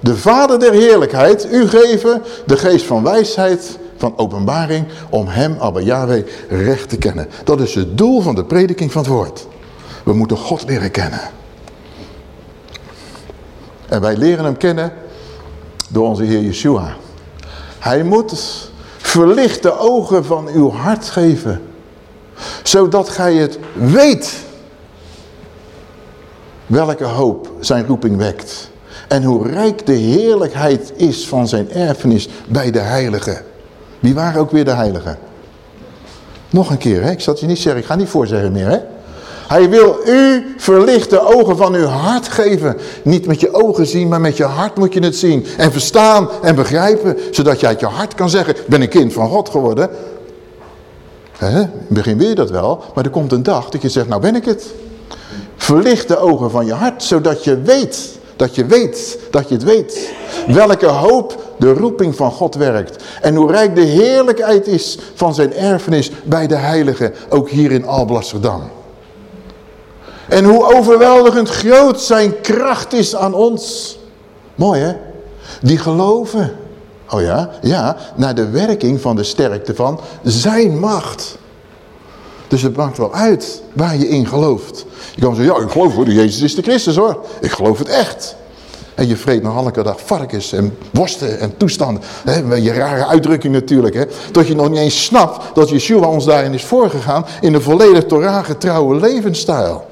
de Vader der heerlijkheid, u geven de geest van wijsheid, van openbaring, om hem, Abba Yahweh, recht te kennen. Dat is het doel van de prediking van het woord. We moeten God leren kennen. En wij leren hem kennen door onze Heer Yeshua. Hij moet verlichte ogen van uw hart geven. Zodat gij het weet. Welke hoop zijn roeping wekt. En hoe rijk de heerlijkheid is van zijn erfenis bij de heiligen. Wie waren ook weer de heiligen? Nog een keer, hè? ik zal het je niet zeggen, ik ga niet voorzeggen meer. Hè? Hij wil u verlichte ogen van uw hart geven. Niet met je ogen zien, maar met je hart moet je het zien. En verstaan en begrijpen. Zodat je uit je hart kan zeggen, ik ben een kind van God geworden. He? In het begin wil je dat wel, maar er komt een dag dat je zegt, nou ben ik het. Verlicht de ogen van je hart, zodat je weet, dat je weet, dat je het weet. Welke hoop de roeping van God werkt. En hoe rijk de heerlijkheid is van zijn erfenis bij de heiligen, ook hier in Alblasserdam. En hoe overweldigend groot zijn kracht is aan ons. Mooi hè? Die geloven. Oh ja? Ja, naar de werking van de sterkte van zijn macht. Dus het maakt wel uit waar je in gelooft. Je kan zeggen, ja ik geloof hoor, Jezus is de Christus hoor. Ik geloof het echt. En je vreet nog elke dag varkens en worsten en toestanden. He, je rare uitdrukking natuurlijk. He. Dat je nog niet eens snapt dat Yeshua ons daarin is voorgegaan in een volledig Torah getrouwe levensstijl.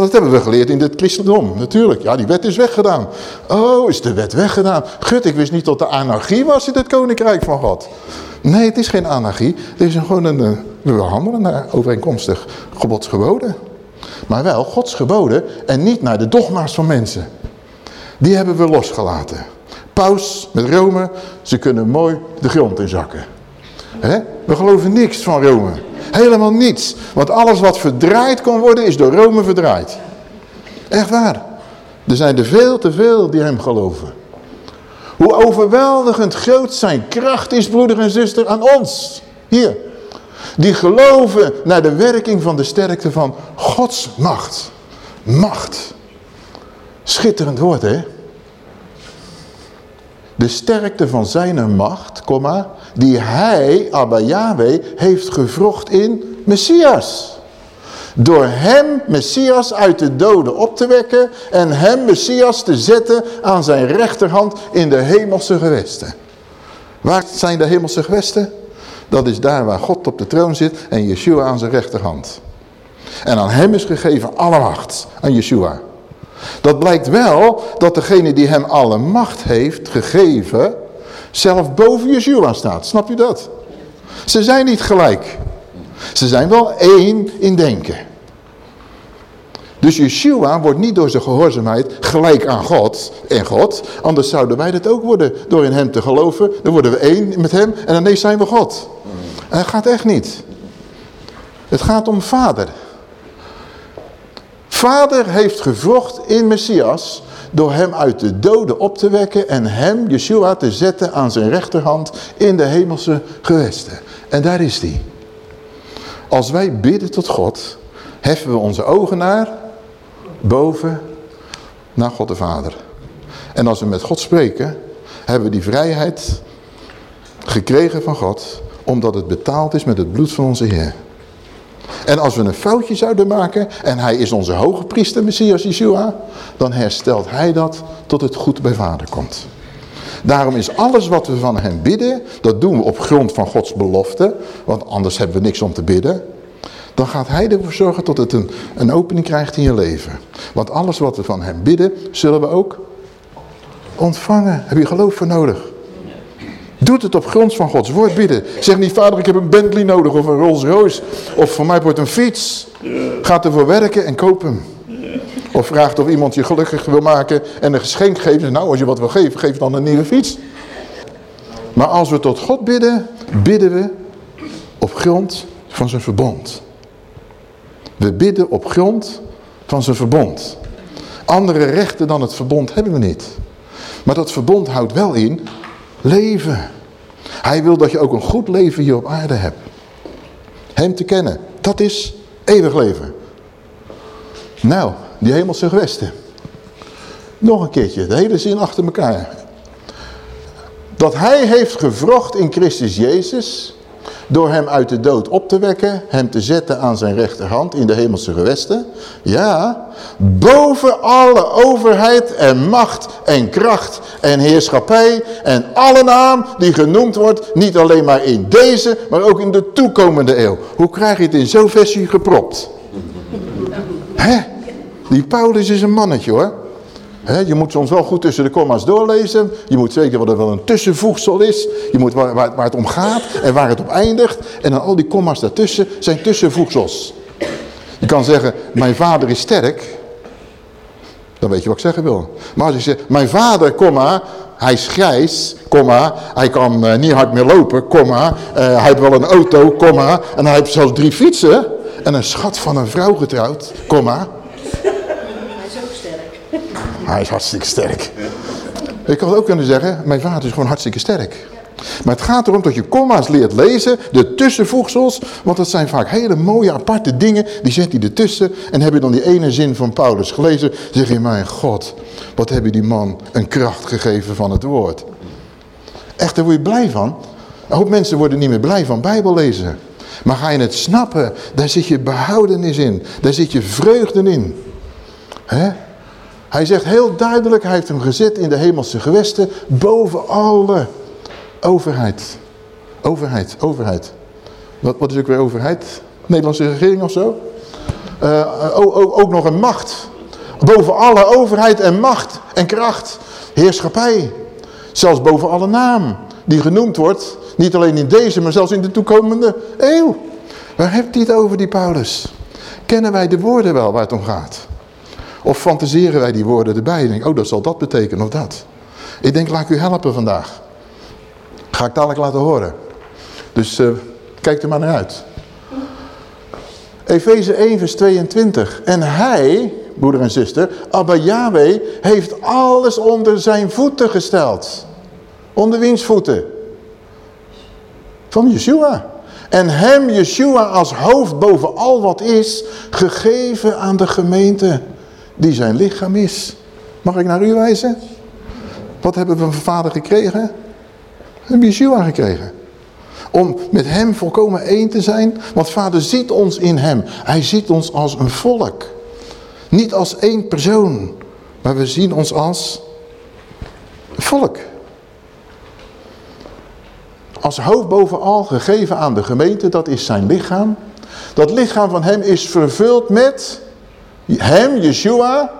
Dat hebben we geleerd in het christendom, natuurlijk. Ja, die wet is weggedaan. Oh, is de wet weggedaan? Gut, ik wist niet dat er anarchie was in het koninkrijk van God. Nee, het is geen anarchie. Het is gewoon een, eh, we handelen naar overeenkomstig gebodsgeboden. Maar wel Gods geboden en niet naar de dogma's van mensen. Die hebben we losgelaten. Paus met Rome, ze kunnen mooi de grond inzakken. He? We geloven niks van Rome. Helemaal niets. Want alles wat verdraaid kon worden is door Rome verdraaid. Echt waar. Er zijn er veel te veel die hem geloven. Hoe overweldigend groot zijn kracht is, broeder en zuster, aan ons. Hier. Die geloven naar de werking van de sterkte van Gods macht. Macht. Schitterend woord, hè? De sterkte van zijn macht, komma, die hij, Abba Yahweh, heeft gevrocht in Messias. Door hem, Messias, uit de doden op te wekken en hem, Messias, te zetten aan zijn rechterhand in de hemelse gewesten. Waar zijn de hemelse gewesten? Dat is daar waar God op de troon zit en Yeshua aan zijn rechterhand. En aan hem is gegeven alle macht, aan Yeshua. Dat blijkt wel dat degene die hem alle macht heeft gegeven, zelf boven Yeshua staat. Snap je dat? Ze zijn niet gelijk. Ze zijn wel één in denken. Dus Yeshua wordt niet door zijn gehoorzaamheid gelijk aan God en God. Anders zouden wij dat ook worden door in hem te geloven. Dan worden we één met hem en ineens zijn we God. En dat gaat echt niet. Het gaat om vader. Vader heeft gevrocht in Messias door hem uit de doden op te wekken en hem, Yeshua, te zetten aan zijn rechterhand in de hemelse gewesten. En daar is hij. Als wij bidden tot God, heffen we onze ogen naar boven naar God de Vader. En als we met God spreken, hebben we die vrijheid gekregen van God, omdat het betaald is met het bloed van onze Heer. En als we een foutje zouden maken, en hij is onze hoge priester, Messias Yeshua, dan herstelt hij dat tot het goed bij vader komt. Daarom is alles wat we van hem bidden, dat doen we op grond van Gods belofte, want anders hebben we niks om te bidden. Dan gaat hij ervoor zorgen tot het een, een opening krijgt in je leven. Want alles wat we van hem bidden, zullen we ook ontvangen. Heb je geloof voor nodig. Doet het op grond van Gods woord bidden. Zeg niet, vader, ik heb een Bentley nodig of een Rolls Royce. Of voor mij wordt een fiets. Ga ervoor werken en koop hem. Of vraagt of iemand je gelukkig wil maken en een geschenk geven. Nou, als je wat wil geven, geef dan een nieuwe fiets. Maar als we tot God bidden, bidden we op grond van zijn verbond. We bidden op grond van zijn verbond. Andere rechten dan het verbond hebben we niet. Maar dat verbond houdt wel in leven. Hij wil dat je ook een goed leven hier op aarde hebt. Hem te kennen, dat is eeuwig leven. Nou, die hemelse gewesten. Nog een keertje, de hele zin achter elkaar. Dat hij heeft gevrocht in Christus Jezus door hem uit de dood op te wekken, hem te zetten aan zijn rechterhand in de hemelse gewesten. Ja, boven alle overheid en macht en kracht en heerschappij en alle naam die genoemd wordt, niet alleen maar in deze, maar ook in de toekomende eeuw. Hoe krijg je het in zo'n versie gepropt? Hè? Die Paulus is een mannetje hoor je moet soms wel goed tussen de komma's doorlezen. Je moet weten wat er wel een tussenvoegsel is. Je moet waar, waar, het om gaat en waar het op eindigt. En dan al die komma's daartussen zijn tussenvoegsels. Je kan zeggen, mijn vader is sterk. Dan weet je wat ik zeggen wil. Maar als je zegt, mijn vader, komma, hij is grijs, komma, hij kan uh, niet hard meer lopen, komma, uh, hij heeft wel een auto, komma, en hij heeft zelfs drie fietsen en een schat van een vrouw getrouwd, komma. Hij is hartstikke sterk. Ik had ook kunnen zeggen, mijn vader is gewoon hartstikke sterk. Maar het gaat erom dat je komma's leert lezen, de tussenvoegsels, want dat zijn vaak hele mooie aparte dingen, die zet hij ertussen. En heb je dan die ene zin van Paulus gelezen, zeg je, mijn God, wat heb je die man een kracht gegeven van het woord. Echt, daar word je blij van. Een hoop mensen worden niet meer blij van Bijbel lezen. Maar ga je het snappen, daar zit je behoudenis in, daar zit je vreugde in. Hè? Hij zegt heel duidelijk, hij heeft hem gezet in de hemelse gewesten boven alle overheid. Overheid, overheid. Wat, wat is ook weer overheid? Nederlandse regering of zo? Uh, ook, ook nog een macht. Boven alle overheid en macht en kracht. Heerschappij. Zelfs boven alle naam die genoemd wordt. Niet alleen in deze, maar zelfs in de toekomende eeuw. Waar hebt hij het over, die Paulus? Kennen wij de woorden wel waar het om gaat? Of fantaseren wij die woorden erbij en denken, oh dat zal dat betekenen of dat. Ik denk, laat ik u helpen vandaag. Ga ik dadelijk laten horen. Dus uh, kijk er maar naar uit. Efeze 1 vers 22. En hij, broeder en zuster, Abba Yahweh, heeft alles onder zijn voeten gesteld. Onder wiens voeten? Van Yeshua. En hem, Yeshua, als hoofd boven al wat is, gegeven aan de gemeente die zijn lichaam is. Mag ik naar u wijzen? Wat hebben we van vader gekregen? We hebben Yeshua gekregen. Om met hem volkomen één te zijn. Want vader ziet ons in hem. Hij ziet ons als een volk. Niet als één persoon. Maar we zien ons als volk. Als hoofd bovenal gegeven aan de gemeente. Dat is zijn lichaam. Dat lichaam van hem is vervuld met hem, Yeshua,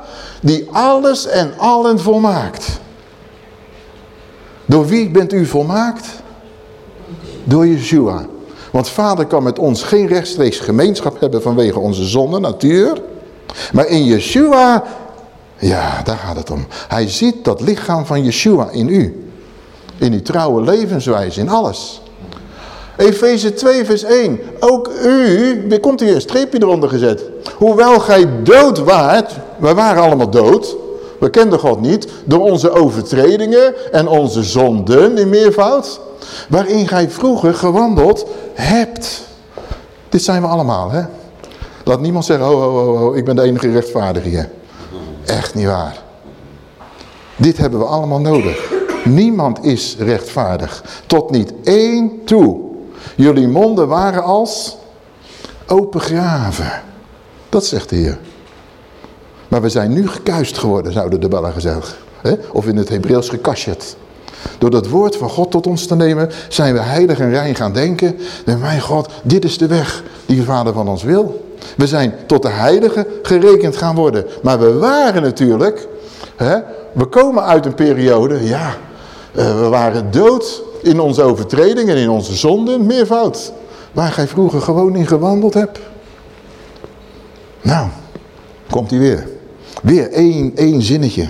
die alles en allen volmaakt. Door wie bent u volmaakt? Door Yeshua. Want vader kan met ons geen rechtstreeks gemeenschap hebben vanwege onze zonde, natuur. Maar in Yeshua, ja, daar gaat het om. Hij ziet dat lichaam van Yeshua in u. In uw trouwe levenswijze, in alles. Efeze 2 vers 1. Ook u, er komt hier een streepje eronder gezet. Hoewel gij dood waart, we waren allemaal dood. We kenden God niet door onze overtredingen en onze zonden in meervoud. Waarin gij vroeger gewandeld hebt. Dit zijn we allemaal, hè? Laat niemand zeggen, oh, oh, oh, oh ik ben de enige rechtvaardige hier. Echt niet waar. Dit hebben we allemaal nodig. Niemand is rechtvaardig. Tot niet één toe. Jullie monden waren als open graven. Dat zegt de Heer. Maar we zijn nu gekuist geworden, zouden de Belgen zeggen. Of in het Hebreeuws gekasjet. Door dat woord van God tot ons te nemen, zijn we heilig en rein gaan denken. En mijn God, dit is de weg die de Vader van ons wil. We zijn tot de heilige gerekend gaan worden. Maar we waren natuurlijk, hè, we komen uit een periode, ja, we waren dood in onze overtredingen en in onze zonden, meervoud. Waar gij vroeger gewoon in gewandeld hebt. Nou, komt hij weer. Weer één, één zinnetje.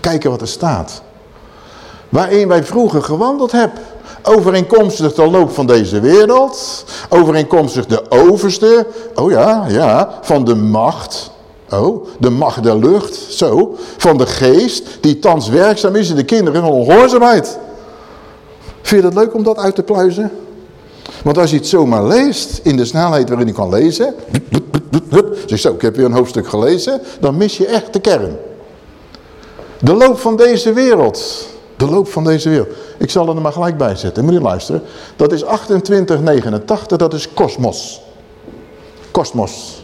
Kijken wat er staat. Waarin wij vroeger gewandeld hebben. Overeenkomstig de loop van deze wereld. Overeenkomstig de overste. Oh ja, ja. Van de macht. Oh, de macht der lucht. Zo. Van de geest die thans werkzaam is in de kinderen van ongehoorzaamheid. Vind je dat leuk om dat uit te pluizen? Want als je het zomaar leest, in de snelheid waarin je kan lezen, zeg zo, ik heb weer een hoofdstuk gelezen, dan mis je echt de kern. De loop van deze wereld, de loop van deze wereld. Ik zal er maar gelijk bij zetten, moet je luisteren. Dat is 2889, dat is kosmos. Kosmos.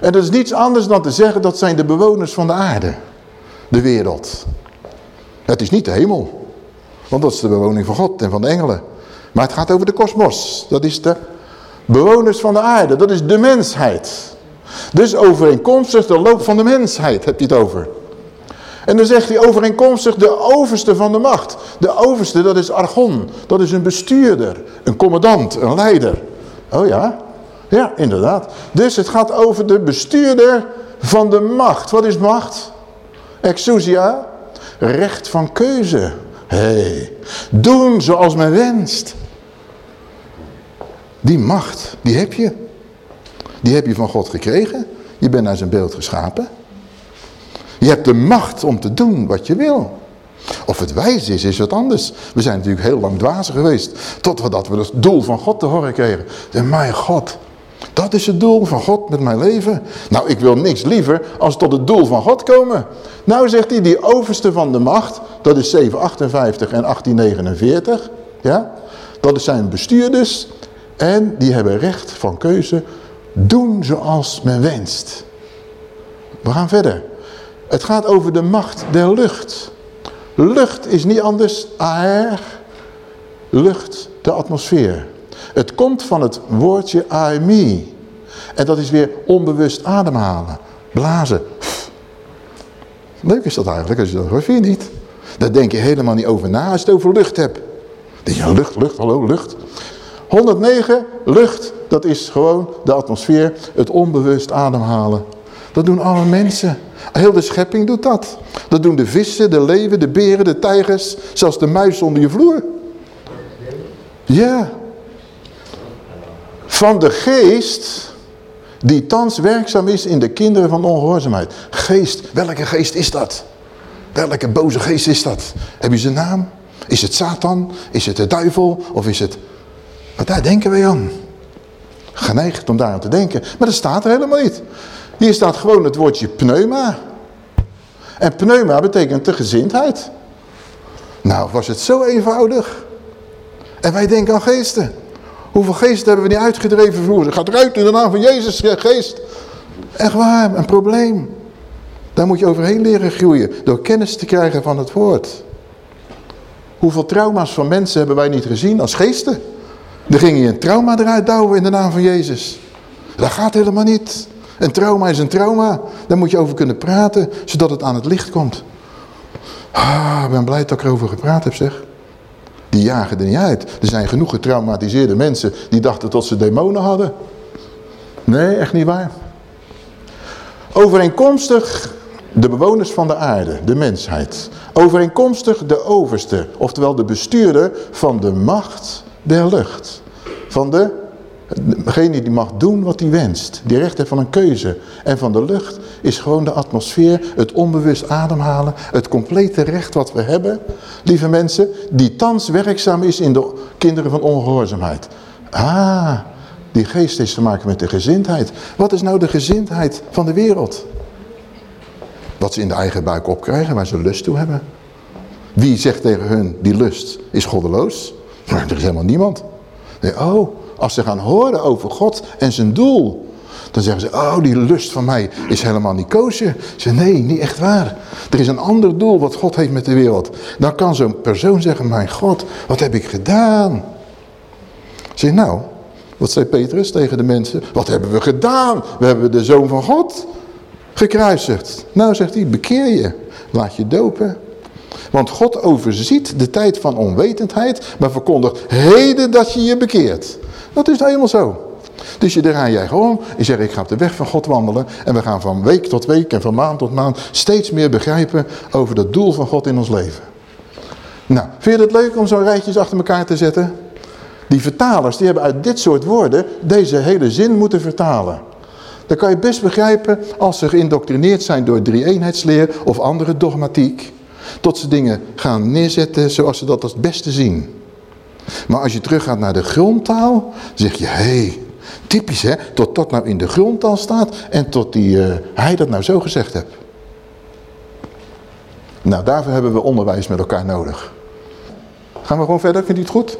En dat is niets anders dan te zeggen, dat zijn de bewoners van de aarde. De wereld. Het is niet de hemel. Want dat is de bewoning van God en van de engelen. Maar het gaat over de kosmos. Dat is de bewoners van de aarde. Dat is de mensheid. Dus overeenkomstig de loop van de mensheid heb je het over. En dan zegt hij overeenkomstig de overste van de macht. De overste, dat is argon. Dat is een bestuurder, een commandant, een leider. Oh ja? Ja, inderdaad. Dus het gaat over de bestuurder van de macht. Wat is macht? Exousia. Recht van keuze hey, doen zoals men wenst. Die macht, die heb je. Die heb je van God gekregen. Je bent naar zijn beeld geschapen. Je hebt de macht om te doen wat je wil. Of het wijs is, is wat anders. We zijn natuurlijk heel lang dwazen geweest. Tot we dat we het doel van God te horen kregen. En mijn God, dat is het doel van God met mijn leven. Nou, ik wil niks liever als tot het doel van God komen. Nou zegt hij, die overste van de macht, dat is 758 en 1849. Ja? Dat zijn bestuurders en die hebben recht van keuze. Doen zoals men wenst. We gaan verder. Het gaat over de macht der lucht. Lucht is niet anders air. Lucht, de atmosfeer. Het komt van het woordje AMI. En dat is weer onbewust ademhalen. Blazen. Leuk is dat eigenlijk als je dat hoort, niet? Daar denk je helemaal niet over na als je het over lucht hebt. Denk je, lucht, lucht, hallo, lucht. 109, lucht, dat is gewoon de atmosfeer, het onbewust ademhalen. Dat doen alle mensen. Heel de schepping doet dat. Dat doen de vissen, de leeuwen, de beren, de tijgers, zelfs de muis onder je vloer. Ja, van de geest die thans werkzaam is in de kinderen van ongehoorzaamheid. Geest, welke geest is dat? Welke boze geest is dat? Heb je zijn naam? Is het Satan? Is het de duivel? Of is het... Maar daar denken wij aan. Geneigd om daar aan te denken. Maar dat staat er helemaal niet. Hier staat gewoon het woordje pneuma. En pneuma betekent de gezindheid. Nou, was het zo eenvoudig. En wij denken aan geesten. Hoeveel geesten hebben we niet uitgedreven vroeger? Gaat eruit in de naam van Jezus, geest. Echt waar, een probleem. Daar moet je overheen leren groeien. Door kennis te krijgen van het woord. Hoeveel trauma's van mensen hebben wij niet gezien als geesten? Dan ging je een trauma eruit douwen in de naam van Jezus. Dat gaat helemaal niet. Een trauma is een trauma. Daar moet je over kunnen praten, zodat het aan het licht komt. Ah, ik ben blij dat ik erover gepraat heb, zeg. Die jagen er niet uit. Er zijn genoeg getraumatiseerde mensen die dachten dat ze demonen hadden. Nee, echt niet waar. Overeenkomstig de bewoners van de aarde, de mensheid. Overeenkomstig de overste, oftewel de bestuurder van de macht der lucht. Van de, degene die mag doen wat hij wenst. Die recht heeft van een keuze. En van de lucht is gewoon de atmosfeer, het onbewust ademhalen. Het complete recht wat we hebben, lieve mensen. Die thans werkzaam is in de kinderen van ongehoorzaamheid. Ah, die geest heeft te maken met de gezindheid. Wat is nou de gezindheid van de wereld? Wat ze in de eigen buik opkrijgen, waar ze lust toe hebben. Wie zegt tegen hun, die lust is goddeloos? Er is helemaal niemand. Nee, oh, als ze gaan horen over God en zijn doel... Dan zeggen ze, oh die lust van mij is helemaal niet koosje. Ze nee, niet echt waar. Er is een ander doel wat God heeft met de wereld. Dan kan zo'n persoon zeggen, mijn God, wat heb ik gedaan? Zeg nou, wat zei Petrus tegen de mensen? Wat hebben we gedaan? We hebben de Zoon van God gekruisigd. Nou, zegt hij, bekeer je. Laat je dopen. Want God overziet de tijd van onwetendheid, maar verkondigt heden dat je je bekeert. Dat is nou helemaal zo. Dus je draai jij gewoon je zegt ik ga op de weg van God wandelen en we gaan van week tot week en van maand tot maand steeds meer begrijpen over het doel van God in ons leven. Nou, vind je het leuk om zo'n rijtjes achter elkaar te zetten? Die vertalers die hebben uit dit soort woorden deze hele zin moeten vertalen. Dan kan je best begrijpen als ze geïndoctrineerd zijn door drie-eenheidsleer of andere dogmatiek. Tot ze dingen gaan neerzetten zoals ze dat als het beste zien. Maar als je teruggaat naar de grondtaal, zeg je, hé, hey, typisch hè, tot dat nou in de grondtaal staat en tot die, uh, hij dat nou zo gezegd hebt. Nou, daarvoor hebben we onderwijs met elkaar nodig. Gaan we gewoon verder, vindt u het goed?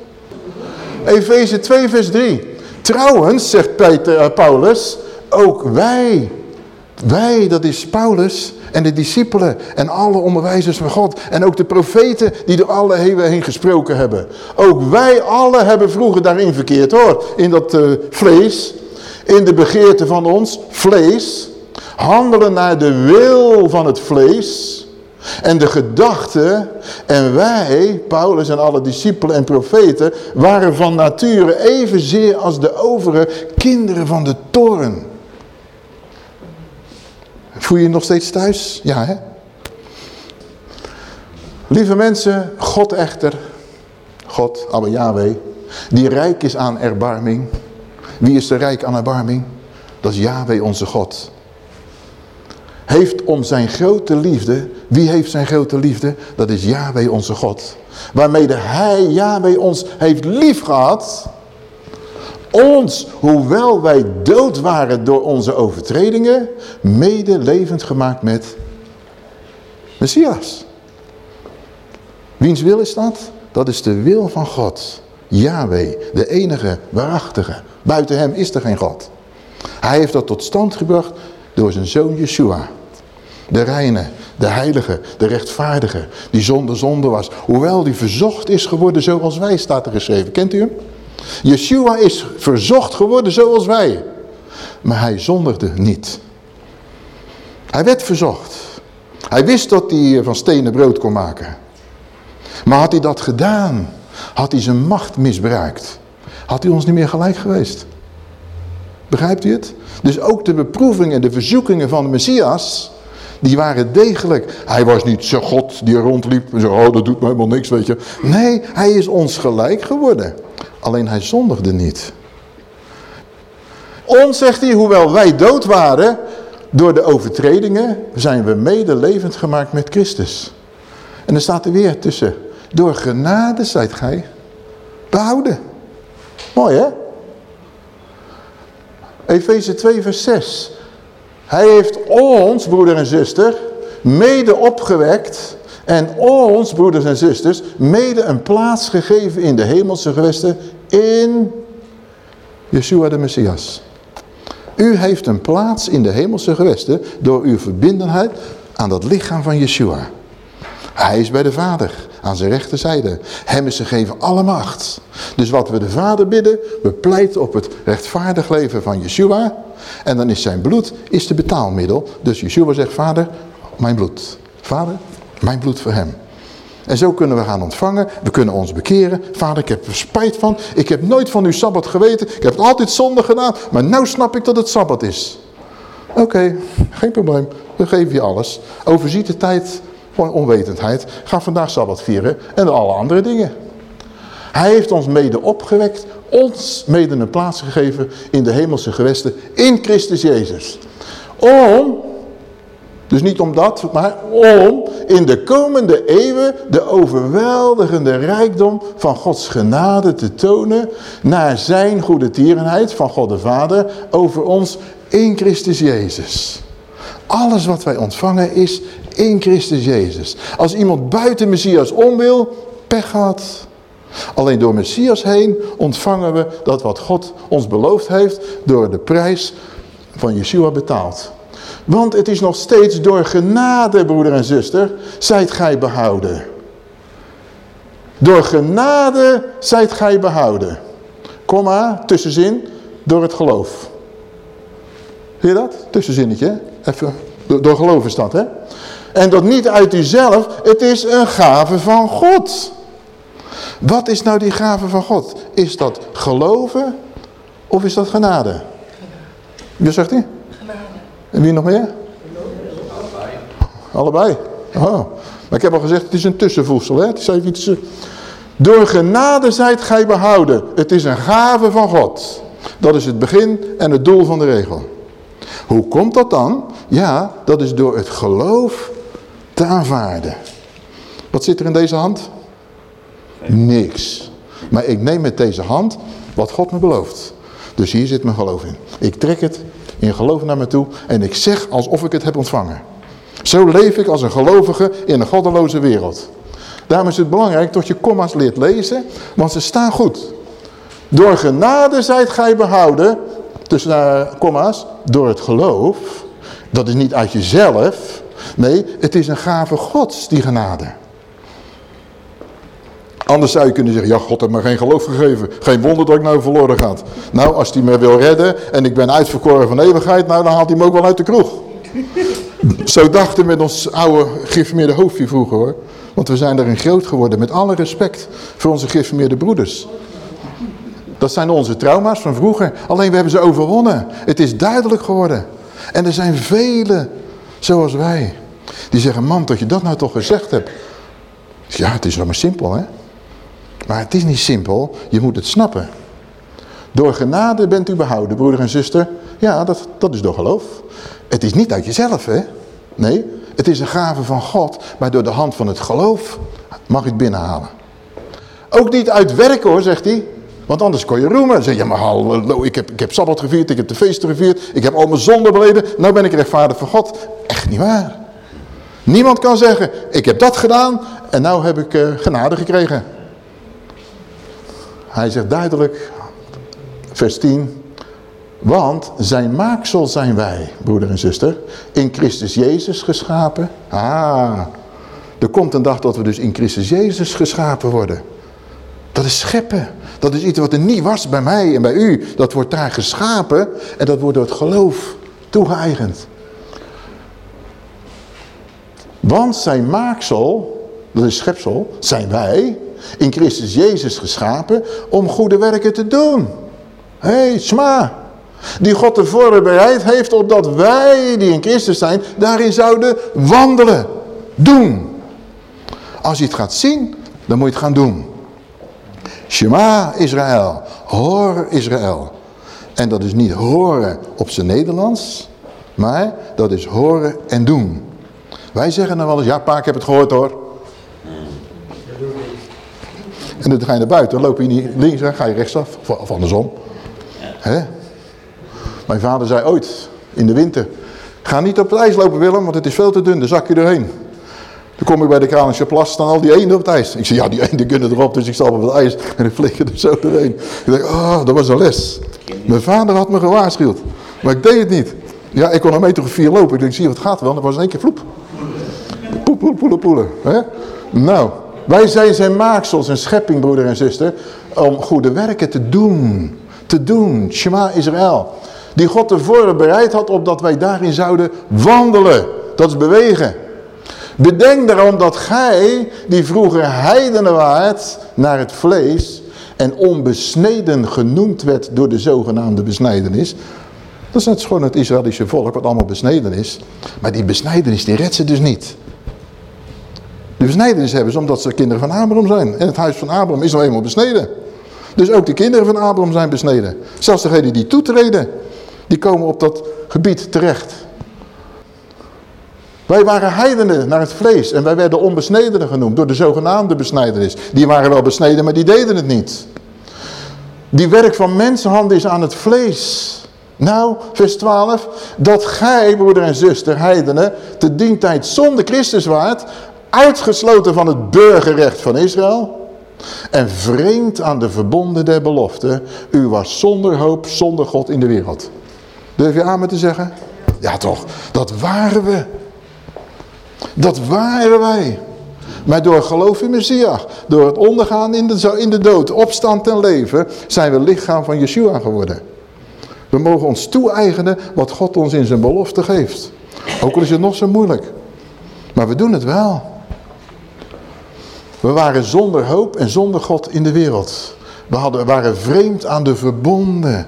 Efeze 2 vers 3. Trouwens, zegt Peter, uh, Paulus, ook wij, wij, dat is Paulus en de discipelen en alle onderwijzers van God en ook de profeten die door alle eeuwen heen gesproken hebben. Ook wij alle hebben vroeger daarin verkeerd hoor, in dat uh, vlees, in de begeerte van ons vlees, handelen naar de wil van het vlees en de gedachte, en wij, Paulus en alle discipelen en profeten, waren van nature evenzeer als de overige kinderen van de toren. Voel je je nog steeds thuis? Ja, hè? Lieve mensen, God echter, God, Abba Yahweh, die rijk is aan erbarming. Wie is er rijk aan erbarming? Dat is Yahweh onze God. Heeft om zijn grote liefde, wie heeft zijn grote liefde? Dat is Yahweh onze God. Waarmee hij, Yahweh, ons heeft lief gehad ons, hoewel wij dood waren door onze overtredingen, mede levend gemaakt met Messias. Wiens wil is dat? Dat is de wil van God. Yahweh, de enige, waarachtige. Buiten hem is er geen God. Hij heeft dat tot stand gebracht door zijn zoon Yeshua. De reine, de heilige, de rechtvaardige, die zonder zonde was. Hoewel die verzocht is geworden zoals wij, staat er geschreven. Kent u hem? Yeshua is verzocht geworden zoals wij. Maar hij zondigde niet. Hij werd verzocht. Hij wist dat hij van stenen brood kon maken. Maar had hij dat gedaan, had hij zijn macht misbruikt, had hij ons niet meer gelijk geweest. Begrijpt u het? Dus ook de beproevingen en de verzoekingen van de Messias, die waren degelijk. Hij was niet zo God die rondliep en zei, oh dat doet me helemaal niks, weet je. Nee, hij is ons gelijk geworden. Alleen hij zondigde niet. Ons, zegt hij, hoewel wij dood waren door de overtredingen, zijn we mede levend gemaakt met Christus. En er staat er weer tussen. Door genade zijt gij behouden. Mooi hè? Efeze 2 vers 6. Hij heeft ons, broeder en zuster, mede opgewekt en ons, broeders en zusters, mede een plaats gegeven in de hemelse gewesten in Yeshua de Messias. U heeft een plaats in de hemelse gewesten door uw verbindenheid aan dat lichaam van Yeshua. Hij is bij de Vader, aan zijn rechterzijde. Hem is gegeven alle macht. Dus wat we de Vader bidden, we pleiten op het rechtvaardig leven van Yeshua. En dan is zijn bloed is de betaalmiddel. Dus Yeshua zegt, Vader, mijn bloed. Vader, mijn bloed voor hem. En zo kunnen we gaan ontvangen. We kunnen ons bekeren. Vader, ik heb er spijt van. Ik heb nooit van uw Sabbat geweten. Ik heb altijd zonde gedaan. Maar nu snap ik dat het Sabbat is. Oké, geen probleem. We geven je alles. Overziet de tijd van onwetendheid. Ga vandaag Sabbat vieren. En alle andere dingen. Hij heeft ons mede opgewekt. Ons mede een plaats gegeven in de hemelse gewesten. In Christus Jezus. Om dus niet omdat, maar om in de komende eeuwen de overweldigende rijkdom van Gods genade te tonen naar zijn goede tierenheid van God de Vader over ons in Christus Jezus. Alles wat wij ontvangen is in Christus Jezus. Als iemand buiten Messias om wil, pech gehad. Alleen door Messias heen ontvangen we dat wat God ons beloofd heeft door de prijs van Yeshua betaald. Want het is nog steeds door genade, broeder en zuster, zijt gij behouden. Door genade zijt gij behouden. Komma, tussenzin, door het geloof. Zie je dat? Tussenzinnetje. Even, door, door geloof is dat, hè? En dat niet uit uzelf, het is een gave van God. Wat is nou die gave van God? Is dat geloven of is dat genade? Wie zegt hij? En wie nog meer? Allebei. Oh. Maar ik heb al gezegd, het is een tussenvoegsel. Hè? Het is even iets... Eh, door genade zijt gij behouden. Het is een gave van God. Dat is het begin en het doel van de regel. Hoe komt dat dan? Ja, dat is door het geloof te aanvaarden. Wat zit er in deze hand? Niks. Maar ik neem met deze hand wat God me belooft. Dus hier zit mijn geloof in. Ik trek het in geloof naar me toe en ik zeg alsof ik het heb ontvangen. Zo leef ik als een gelovige in een goddeloze wereld. Daarom is het belangrijk dat je komma's leert lezen, want ze staan goed. Door genade zijt gij behouden, tussen uh, komma's, door het geloof. Dat is niet uit jezelf, nee, het is een gave gods, die genade. Anders zou je kunnen zeggen, ja, God heeft me geen geloof gegeven. Geen wonder dat ik nou verloren ga. Nou, als hij me wil redden en ik ben uitverkoren van eeuwigheid, nou, dan haalt hij me ook wel uit de kroeg. Zo dachten met ons oude geïnformeerde hoofdje vroeger hoor. Want we zijn daarin groot geworden, met alle respect voor onze geïnformeerde broeders. Dat zijn onze trauma's van vroeger. Alleen we hebben ze overwonnen. Het is duidelijk geworden. En er zijn velen, zoals wij, die zeggen, man, dat je dat nou toch gezegd hebt. Ja, het is wel maar simpel, hè. Maar het is niet simpel, je moet het snappen. Door genade bent u behouden, broeder en zuster. Ja, dat, dat is door geloof. Het is niet uit jezelf, hè? Nee, het is een gave van God, maar door de hand van het geloof mag je het binnenhalen. Ook niet uit werken hoor, zegt hij. Want anders kon je roemen. Zeg je, maar hallo, ik heb, ik heb Sabbat gevierd, ik heb de feesten gevierd, ik heb al mijn zonden beleden. Nou ben ik rechtvaardig van God. Echt niet waar. Niemand kan zeggen, ik heb dat gedaan en nou heb ik uh, genade gekregen. Hij zegt duidelijk, vers 10, want zijn maaksel zijn wij, broeder en zuster, in Christus Jezus geschapen. Ah, er komt een dag dat we dus in Christus Jezus geschapen worden. Dat is scheppen. Dat is iets wat er niet was bij mij en bij u. Dat wordt daar geschapen en dat wordt door het geloof toegeëigend. Want zijn maaksel, dat is schepsel, zijn wij, in Christus Jezus geschapen om goede werken te doen. Hé, hey, sma. Die God ervoor bereid heeft opdat wij die in Christus zijn, daarin zouden wandelen. Doen. Als je het gaat zien, dan moet je het gaan doen. Shema Israël. Hoor Israël. En dat is niet horen op zijn Nederlands, maar dat is horen en doen. Wij zeggen dan wel eens, ja pa, ik heb het gehoord hoor. En dan ga je naar buiten, dan loop je niet links, dan ga je rechtsaf, of andersom. Hè? Mijn vader zei ooit, in de winter, ga niet op het ijs lopen Willem, want het is veel te dun, dan zak je erheen. Dan kom ik bij de Kralische Plas, staan al die eenden op het ijs. Ik zei, ja die eenden kunnen erop, dus ik stap op het ijs en ik flikker er zo doorheen. Ik dacht, oh, dat was een les. Mijn vader had me gewaarschuwd, maar ik deed het niet. Ja, ik kon een meter of vier lopen. Ik denk, zie je wat gaat wel? Dat was in één keer vloep. Poep, poep, poelen, poelen. Hè? Nou, wij zijn zijn maaksel, zijn schepping, broeder en zuster, om goede werken te doen. Te doen. Shema Israël. Die God ervoor bereid had, opdat wij daarin zouden wandelen. Dat is bewegen. Bedenk daarom dat gij, die vroeger heidenen waart naar het vlees en onbesneden genoemd werd door de zogenaamde besnijdenis. Dat is net gewoon het Israëlische volk wat allemaal besneden is. Maar die besnijdenis die redt ze dus niet. De besnijdenis hebben ze omdat ze kinderen van Abraham zijn. En het huis van Abraham is nou eenmaal besneden. Dus ook de kinderen van Abraham zijn besneden. Zelfs degenen die toetreden, die komen op dat gebied terecht. Wij waren heidenen naar het vlees en wij werden onbesnedenen genoemd door de zogenaamde besnijdenis. Die waren wel besneden, maar die deden het niet. Die werk van mensenhanden is aan het vlees. Nou, vers 12, dat gij, broeder en zuster, heidenen, te dien tijd zonder Christus waart, uitgesloten van het burgerrecht van Israël en vreemd aan de verbonden der belofte. U was zonder hoop, zonder God in de wereld. Durf je aan me te zeggen? Ja toch, dat waren we. Dat waren wij. Maar door geloof in Messias, door het ondergaan in de, in de dood, opstand en leven, zijn we lichaam van Yeshua geworden. We mogen ons toe-eigenen wat God ons in zijn belofte geeft. Ook al is het nog zo moeilijk. Maar we doen het wel. We waren zonder hoop en zonder God in de wereld. We hadden, waren vreemd aan de verbonden.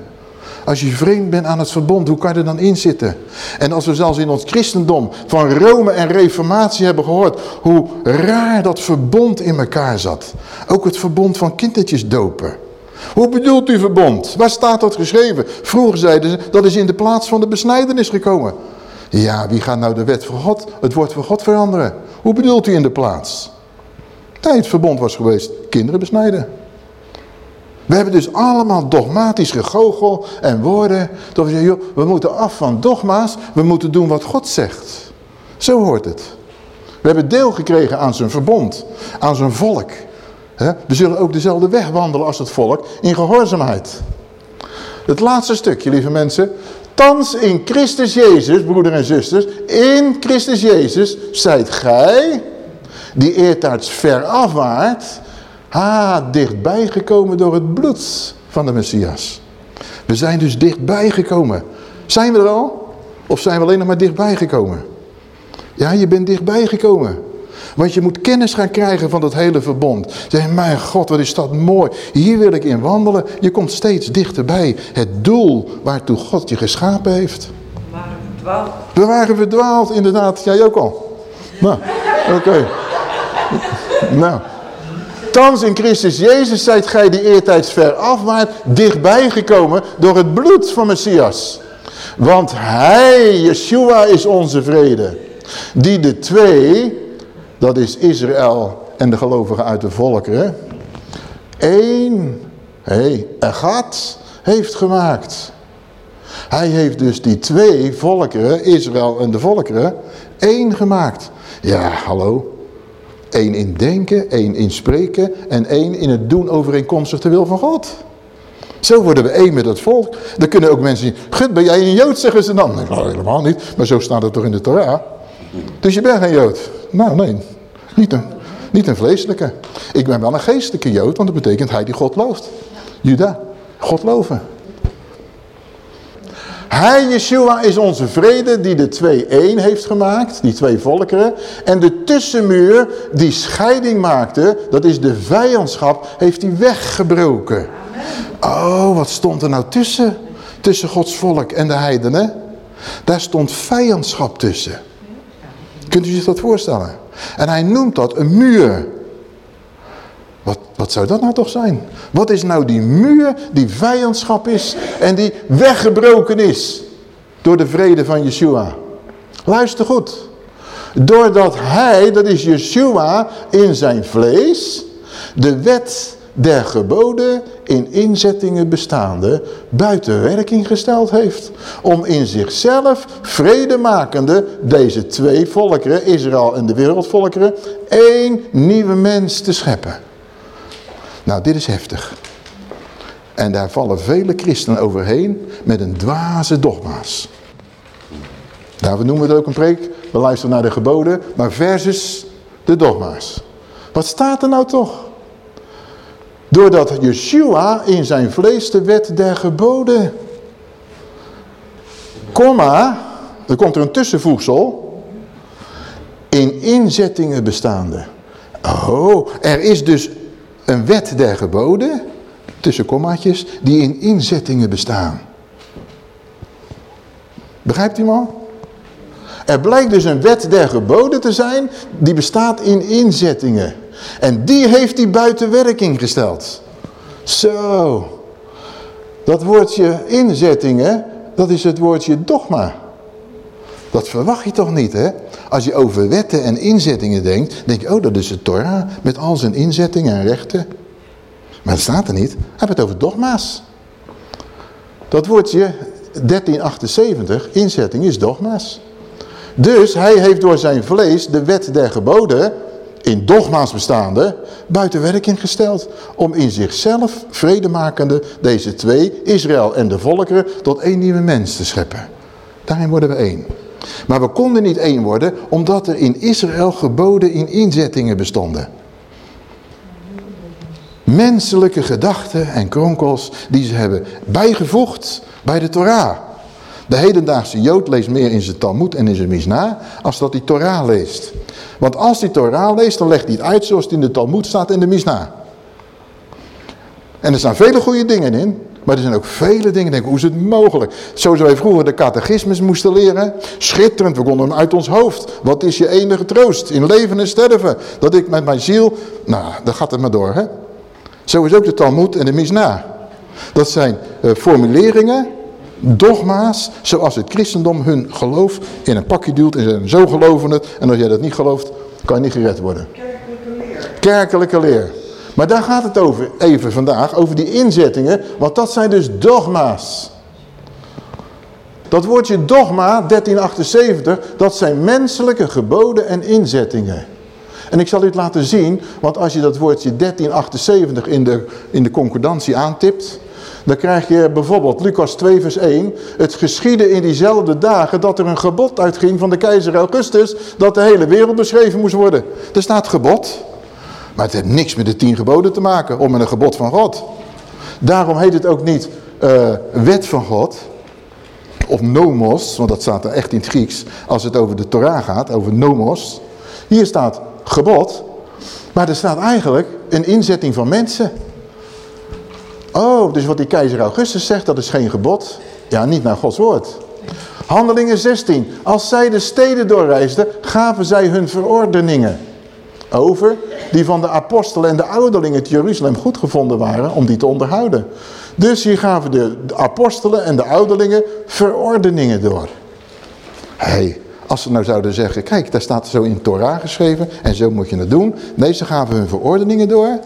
Als je vreemd bent aan het verbond, hoe kan je er dan in zitten? En als we zelfs in ons christendom van Rome en reformatie hebben gehoord... hoe raar dat verbond in elkaar zat. Ook het verbond van kindertjes dopen. Hoe bedoelt u verbond? Waar staat dat geschreven? Vroeger zeiden ze, dat is in de plaats van de besnijdenis gekomen. Ja, wie gaat nou de wet voor God, het woord voor God veranderen? Hoe bedoelt u in de plaats? Nee, het verbond was geweest kinderen besnijden. We hebben dus allemaal dogmatisch gegoochel en woorden. We zeggen, joh, we moeten af van dogma's, we moeten doen wat God zegt. Zo hoort het. We hebben deel gekregen aan zijn verbond, aan zijn volk. We zullen ook dezelfde weg wandelen als het volk in gehoorzaamheid. Het laatste stukje, lieve mensen. Thans in Christus Jezus, broeder en zusters, in Christus Jezus zijt gij, die eertaards ver afwaart, ha, dichtbij gekomen door het bloed van de Messias. We zijn dus dichtbij gekomen. Zijn we er al? Of zijn we alleen nog maar dichtbij gekomen? Ja, je bent dichtbij gekomen. Want je moet kennis gaan krijgen van dat hele verbond. Zeg, mijn God, wat is dat mooi. Hier wil ik in wandelen. Je komt steeds dichterbij. Het doel waartoe God je geschapen heeft. We waren verdwaald. We waren verdwaald, inderdaad. Jij ook al. Nou, oké. Nou. Thans in Christus Jezus zijt gij die eertijds ver afwaart dichtbij gekomen door het bloed van Messias. Want hij, Yeshua, is onze vrede. Die de twee, dat is Israël en de gelovigen uit de volkeren, één, hey, gaat, heeft gemaakt. Hij heeft dus die twee volkeren, Israël en de volkeren, één gemaakt. Ja, hallo. Eén in denken, één in spreken en één in het doen overeenkomstig de wil van God. Zo worden we één met het volk. Dan kunnen ook mensen zien, gut, ben jij een Jood, zeggen ze dan. Nou, helemaal niet, maar zo staat het toch in de Torah. Dus je bent geen Jood. Nou, nee, niet een, niet een vleeselijke. Ik ben wel een geestelijke Jood, want dat betekent hij die God looft. Juda, God loven. Hij, Yeshua, is onze vrede die de twee één heeft gemaakt, die twee volkeren. En de tussenmuur die scheiding maakte, dat is de vijandschap, heeft hij weggebroken. Oh, wat stond er nou tussen? Tussen Gods volk en de heidenen? Daar stond vijandschap tussen. Kunt u zich dat voorstellen? En hij noemt dat een muur. Wat, wat zou dat nou toch zijn? Wat is nou die muur die vijandschap is en die weggebroken is door de vrede van Yeshua? Luister goed. Doordat hij, dat is Yeshua, in zijn vlees de wet der geboden in inzettingen bestaande buiten werking gesteld heeft. Om in zichzelf vredemakende deze twee volkeren, Israël en de wereldvolkeren, één nieuwe mens te scheppen. Nou, dit is heftig. En daar vallen vele christenen overheen met een dwaze dogma's. Nou, we noemen het ook een preek. We luisteren naar de geboden, maar versus de dogma's. Wat staat er nou toch? Doordat Yeshua in zijn vlees de wet der geboden. Komma, er komt er een tussenvoegsel. in inzettingen bestaande. Oh, er is dus een wet der geboden, tussen kommaatjes, die in inzettingen bestaan. Begrijpt u man? Er blijkt dus een wet der geboden te zijn, die bestaat in inzettingen. En die heeft hij buiten werking gesteld. Zo. Dat woordje inzettingen, dat is het woordje dogma. Dat verwacht je toch niet, hè? Als je over wetten en inzettingen denkt, denk je, oh, dat is het Torah met al zijn inzettingen en rechten. Maar dat staat er niet. Hij heeft het over dogma's. Dat woordje 1378, inzetting, is dogma's. Dus hij heeft door zijn vlees de wet der geboden, in dogma's bestaande, buiten werking gesteld. Om in zichzelf vredemakende deze twee, Israël en de volkeren, tot één nieuwe mens te scheppen. Daarin worden we één. Maar we konden niet één worden, omdat er in Israël geboden in inzettingen bestonden. Menselijke gedachten en kronkels die ze hebben bijgevoegd bij de Torah. De hedendaagse Jood leest meer in zijn Talmud en in zijn Mishnah als dat hij Torah leest. Want als hij Torah leest, dan legt hij het uit zoals het in de Talmud staat in de Mishnah. En er staan vele goede dingen in. Maar er zijn ook vele dingen, denk hoe is het mogelijk? Zoals wij vroeger de catechismus moesten leren. Schitterend, we konden hem uit ons hoofd. Wat is je enige troost in leven en sterven? Dat ik met mijn ziel, nou, dan gaat het maar door, hè? Zo is ook de Talmud en de Mishnah. Dat zijn uh, formuleringen, dogma's, zoals het christendom hun geloof in een pakje duwt. En ze zo geloven het. En als jij dat niet gelooft, kan je niet gered worden. Kerkelijke leer. Kerkelijke leer. Maar daar gaat het over, even vandaag, over die inzettingen. Want dat zijn dus dogma's. Dat woordje dogma, 1378, dat zijn menselijke geboden en inzettingen. En ik zal u het laten zien, want als je dat woordje 1378 in de, in de concordantie aantipt... dan krijg je bijvoorbeeld Lucas 2 vers 1... het geschiedde in diezelfde dagen dat er een gebod uitging van de keizer Augustus... dat de hele wereld beschreven moest worden. Er staat gebod... Maar het heeft niks met de tien geboden te maken, of met een gebod van God. Daarom heet het ook niet uh, wet van God, of nomos, want dat staat er echt in het Grieks, als het over de Torah gaat, over nomos. Hier staat gebod, maar er staat eigenlijk een inzetting van mensen. Oh, dus wat die keizer Augustus zegt, dat is geen gebod. Ja, niet naar Gods woord. Handelingen 16. Als zij de steden doorreisden, gaven zij hun verordeningen over, die van de apostelen en de ouderlingen te Jeruzalem goed gevonden waren om die te onderhouden. Dus hier gaven de, apostelen en de ouderlingen verordeningen door. hey, als ze nou zouden zeggen, kijk, daar staat zo in Torah geschreven en zo moet je het doen. Nee, ze gaven hun verordeningen door.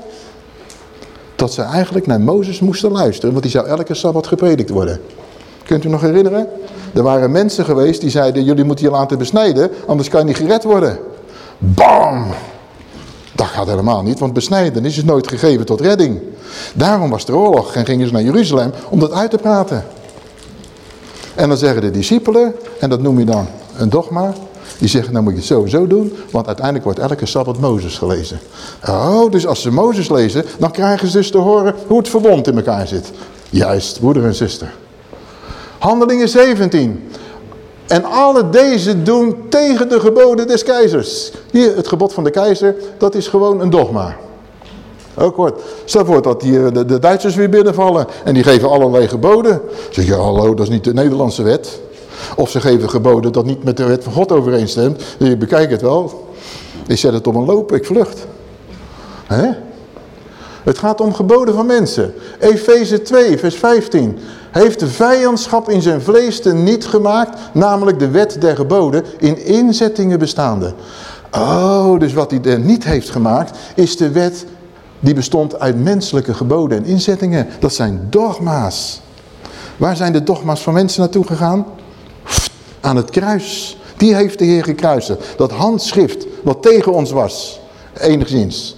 Dat ze eigenlijk naar Mozes moesten luisteren, want die zou elke Sabbat gepredikt worden. Kunt u nog herinneren? Er waren mensen geweest die zeiden, jullie moeten je laten besnijden, anders kan je niet gered worden. Bam! Dat gaat helemaal niet, want besnijdenis is nooit gegeven tot redding. Daarom was er oorlog en gingen ze naar Jeruzalem om dat uit te praten. En dan zeggen de discipelen, en dat noem je dan een dogma, die zeggen, dan moet je het sowieso doen, want uiteindelijk wordt elke Sabbat Mozes gelezen. Oh, dus als ze Mozes lezen, dan krijgen ze dus te horen hoe het verbond in elkaar zit. Juist, broeder en zuster. Handelingen 17. En alle deze doen tegen de geboden des keizers. Hier, het gebod van de keizer, dat is gewoon een dogma. Ook wordt. Stel voor dat hier de, de, Duitsers weer binnenvallen en die geven allerlei geboden. Zeg je, hallo, dat is niet de Nederlandse wet. Of ze geven geboden dat niet met de wet van God overeenstemt. Je bekijkt het wel. Ik zet het op een loop, ik vlucht. Hè? Het gaat om geboden van mensen. Efeze 2, vers 15. Heeft de vijandschap in zijn vlees te niet gemaakt, namelijk de wet der geboden, in inzettingen bestaande. Oh, dus wat hij er niet heeft gemaakt, is de wet die bestond uit menselijke geboden en inzettingen. Dat zijn dogma's. Waar zijn de dogma's van mensen naartoe gegaan? Aan het kruis. Die heeft de Heer gekruisen. Dat handschrift wat tegen ons was. Enigszins.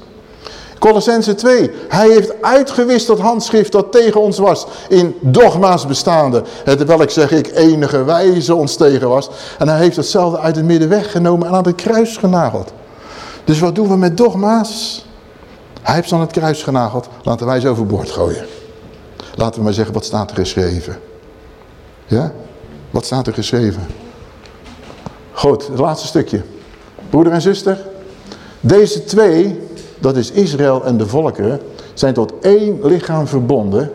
Colossense 2. Hij heeft uitgewist dat handschrift dat tegen ons was. In dogma's bestaande. Het welk zeg ik enige wijze ons tegen was. En hij heeft hetzelfde uit het midden weggenomen en aan het kruis genageld. Dus wat doen we met dogma's? Hij heeft ze aan het kruis genageld. Laten wij ze overboord gooien. Laten we maar zeggen, wat staat er geschreven? Ja? Wat staat er geschreven? Goed, het laatste stukje. Broeder en zuster, deze twee, dat is Israël en de volkeren, zijn tot één lichaam verbonden,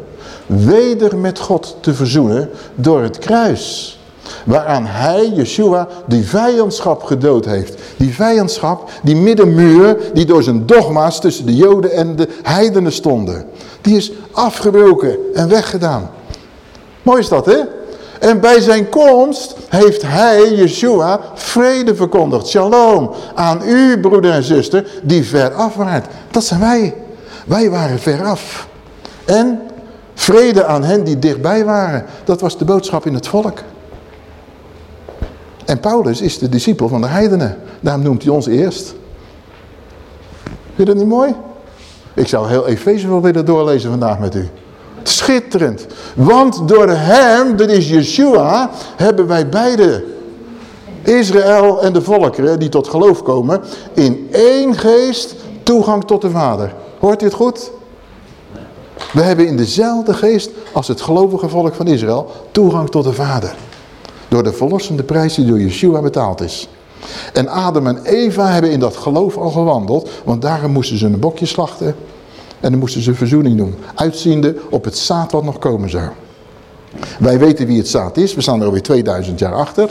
weder met God te verzoenen door het kruis. Waaraan hij, Yeshua, die vijandschap gedood heeft. Die vijandschap, die middenmuur, die door zijn dogma's tussen de joden en de heidenen stonden. Die is afgebroken en weggedaan. Mooi is dat, hè? En bij zijn komst heeft hij, Yeshua, vrede verkondigd. Shalom aan u, broeder en zuster, die veraf waart. Dat zijn wij. Wij waren veraf. En vrede aan hen die dichtbij waren. Dat was de boodschap in het volk. En Paulus is de discipel van de heidenen. Daarom noemt hij ons eerst. Vind je dat niet mooi? Ik zou heel Efeze wel willen doorlezen vandaag met u. Schitterend. Want door hem, dat is Yeshua, hebben wij beide, Israël en de volkeren die tot geloof komen, in één geest toegang tot de Vader. Hoort het goed? We hebben in dezelfde geest als het gelovige volk van Israël toegang tot de Vader. Door de verlossende prijs die door Yeshua betaald is. En Adam en Eva hebben in dat geloof al gewandeld. Want daarom moesten ze een bokje slachten. En dan moesten ze verzoening doen. Uitziende op het zaad wat nog komen zou. Wij weten wie het zaad is. We staan er alweer 2000 jaar achter.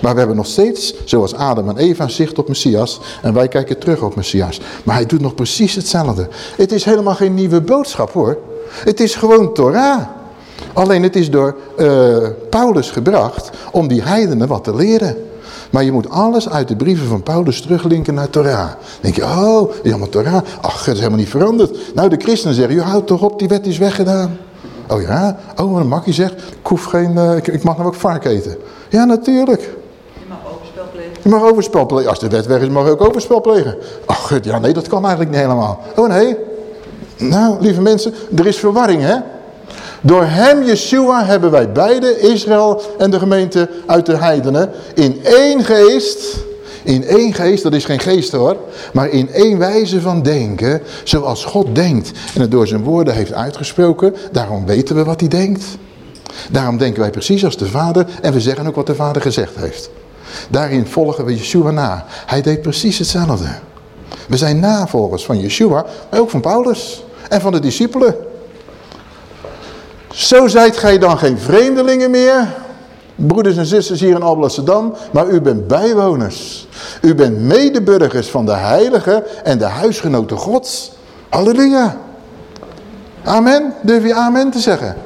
Maar we hebben nog steeds, zoals Adam en Eva, zicht op Messias. En wij kijken terug op Messias. Maar hij doet nog precies hetzelfde. Het is helemaal geen nieuwe boodschap hoor. Het is gewoon Torah. Alleen het is door uh, Paulus gebracht om die heidenen wat te leren. Maar je moet alles uit de brieven van Paulus teruglinken naar Torah. Dan denk je, oh, helemaal Torah. Ach, het is helemaal niet veranderd. Nou, de christenen zeggen, je houdt toch op, die wet is weggedaan. Oh ja? Oh, maar Makkie zegt, ik, hoef geen, uh, ik, ik, mag nou ook vark eten. Ja, natuurlijk. Je mag overspel plegen. Je mag overspel plegen. Als de wet weg is, mag je ook overspel plegen. Ach, ja, nee, dat kan eigenlijk niet helemaal. Oh nee. Nou, lieve mensen, er is verwarring, hè? Door hem, Yeshua, hebben wij beide, Israël en de gemeente uit de heidenen, in één geest, in één geest, dat is geen geest hoor, maar in één wijze van denken, zoals God denkt. En het door zijn woorden heeft uitgesproken, daarom weten we wat hij denkt. Daarom denken wij precies als de Vader en we zeggen ook wat de Vader gezegd heeft. Daarin volgen we Yeshua na. Hij deed precies hetzelfde. We zijn navolgers van Yeshua, maar ook van Paulus en van de discipelen. Zo zijt gij dan geen vreemdelingen meer, broeders en zusters hier in Alblasserdam, maar u bent bijwoners. U bent medeburgers van de heilige en de huisgenoten gods. Halleluja. Amen. Durf je amen te zeggen?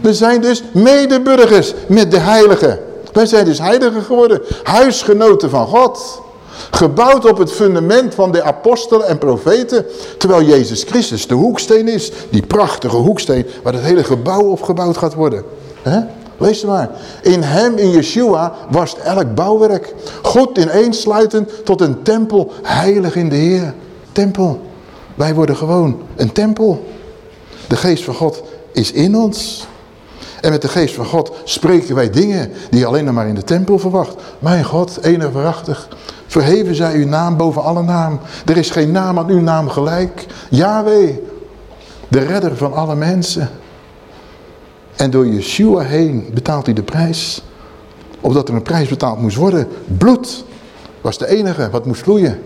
We zijn dus medeburgers met de heilige. Wij zijn dus heiligen geworden. Huisgenoten van God. Gebouwd op het fundament van de apostelen en profeten. Terwijl Jezus Christus de hoeksteen is. Die prachtige hoeksteen waar het hele gebouw opgebouwd gaat worden. He? Lees maar. In hem, in Yeshua, was elk bouwwerk. Goed ineensluitend tot een tempel. Heilig in de Heer. Tempel. Wij worden gewoon een tempel. De geest van God is in ons. En met de geest van God spreken wij dingen die je alleen maar in de tempel verwacht. Mijn God, enig waarachtig. Verheven zij uw naam boven alle naam. Er is geen naam aan uw naam gelijk. Yahweh, de redder van alle mensen. En door Yeshua heen betaalt hij de prijs. Opdat er een prijs betaald moest worden. Bloed was de enige wat moest vloeien.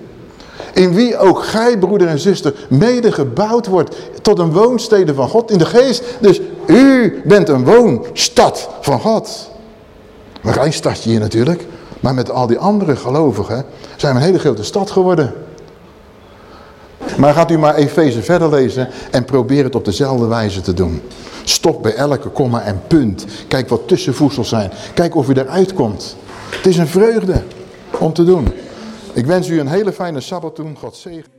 In wie ook gij, broeder en zuster, mede gebouwd wordt tot een woonstede van God in de geest. Dus u bent een woonstad van God. Een klein hier natuurlijk. Maar met al die andere gelovigen zijn we een hele grote stad geworden. Maar gaat u maar Efeze verder lezen en probeer het op dezelfde wijze te doen. Stop bij elke komma en punt. Kijk wat tussenvoedsels zijn. Kijk of u eruit komt. Het is een vreugde om te doen. Ik wens u een hele fijne Sabbat doen. God zegen.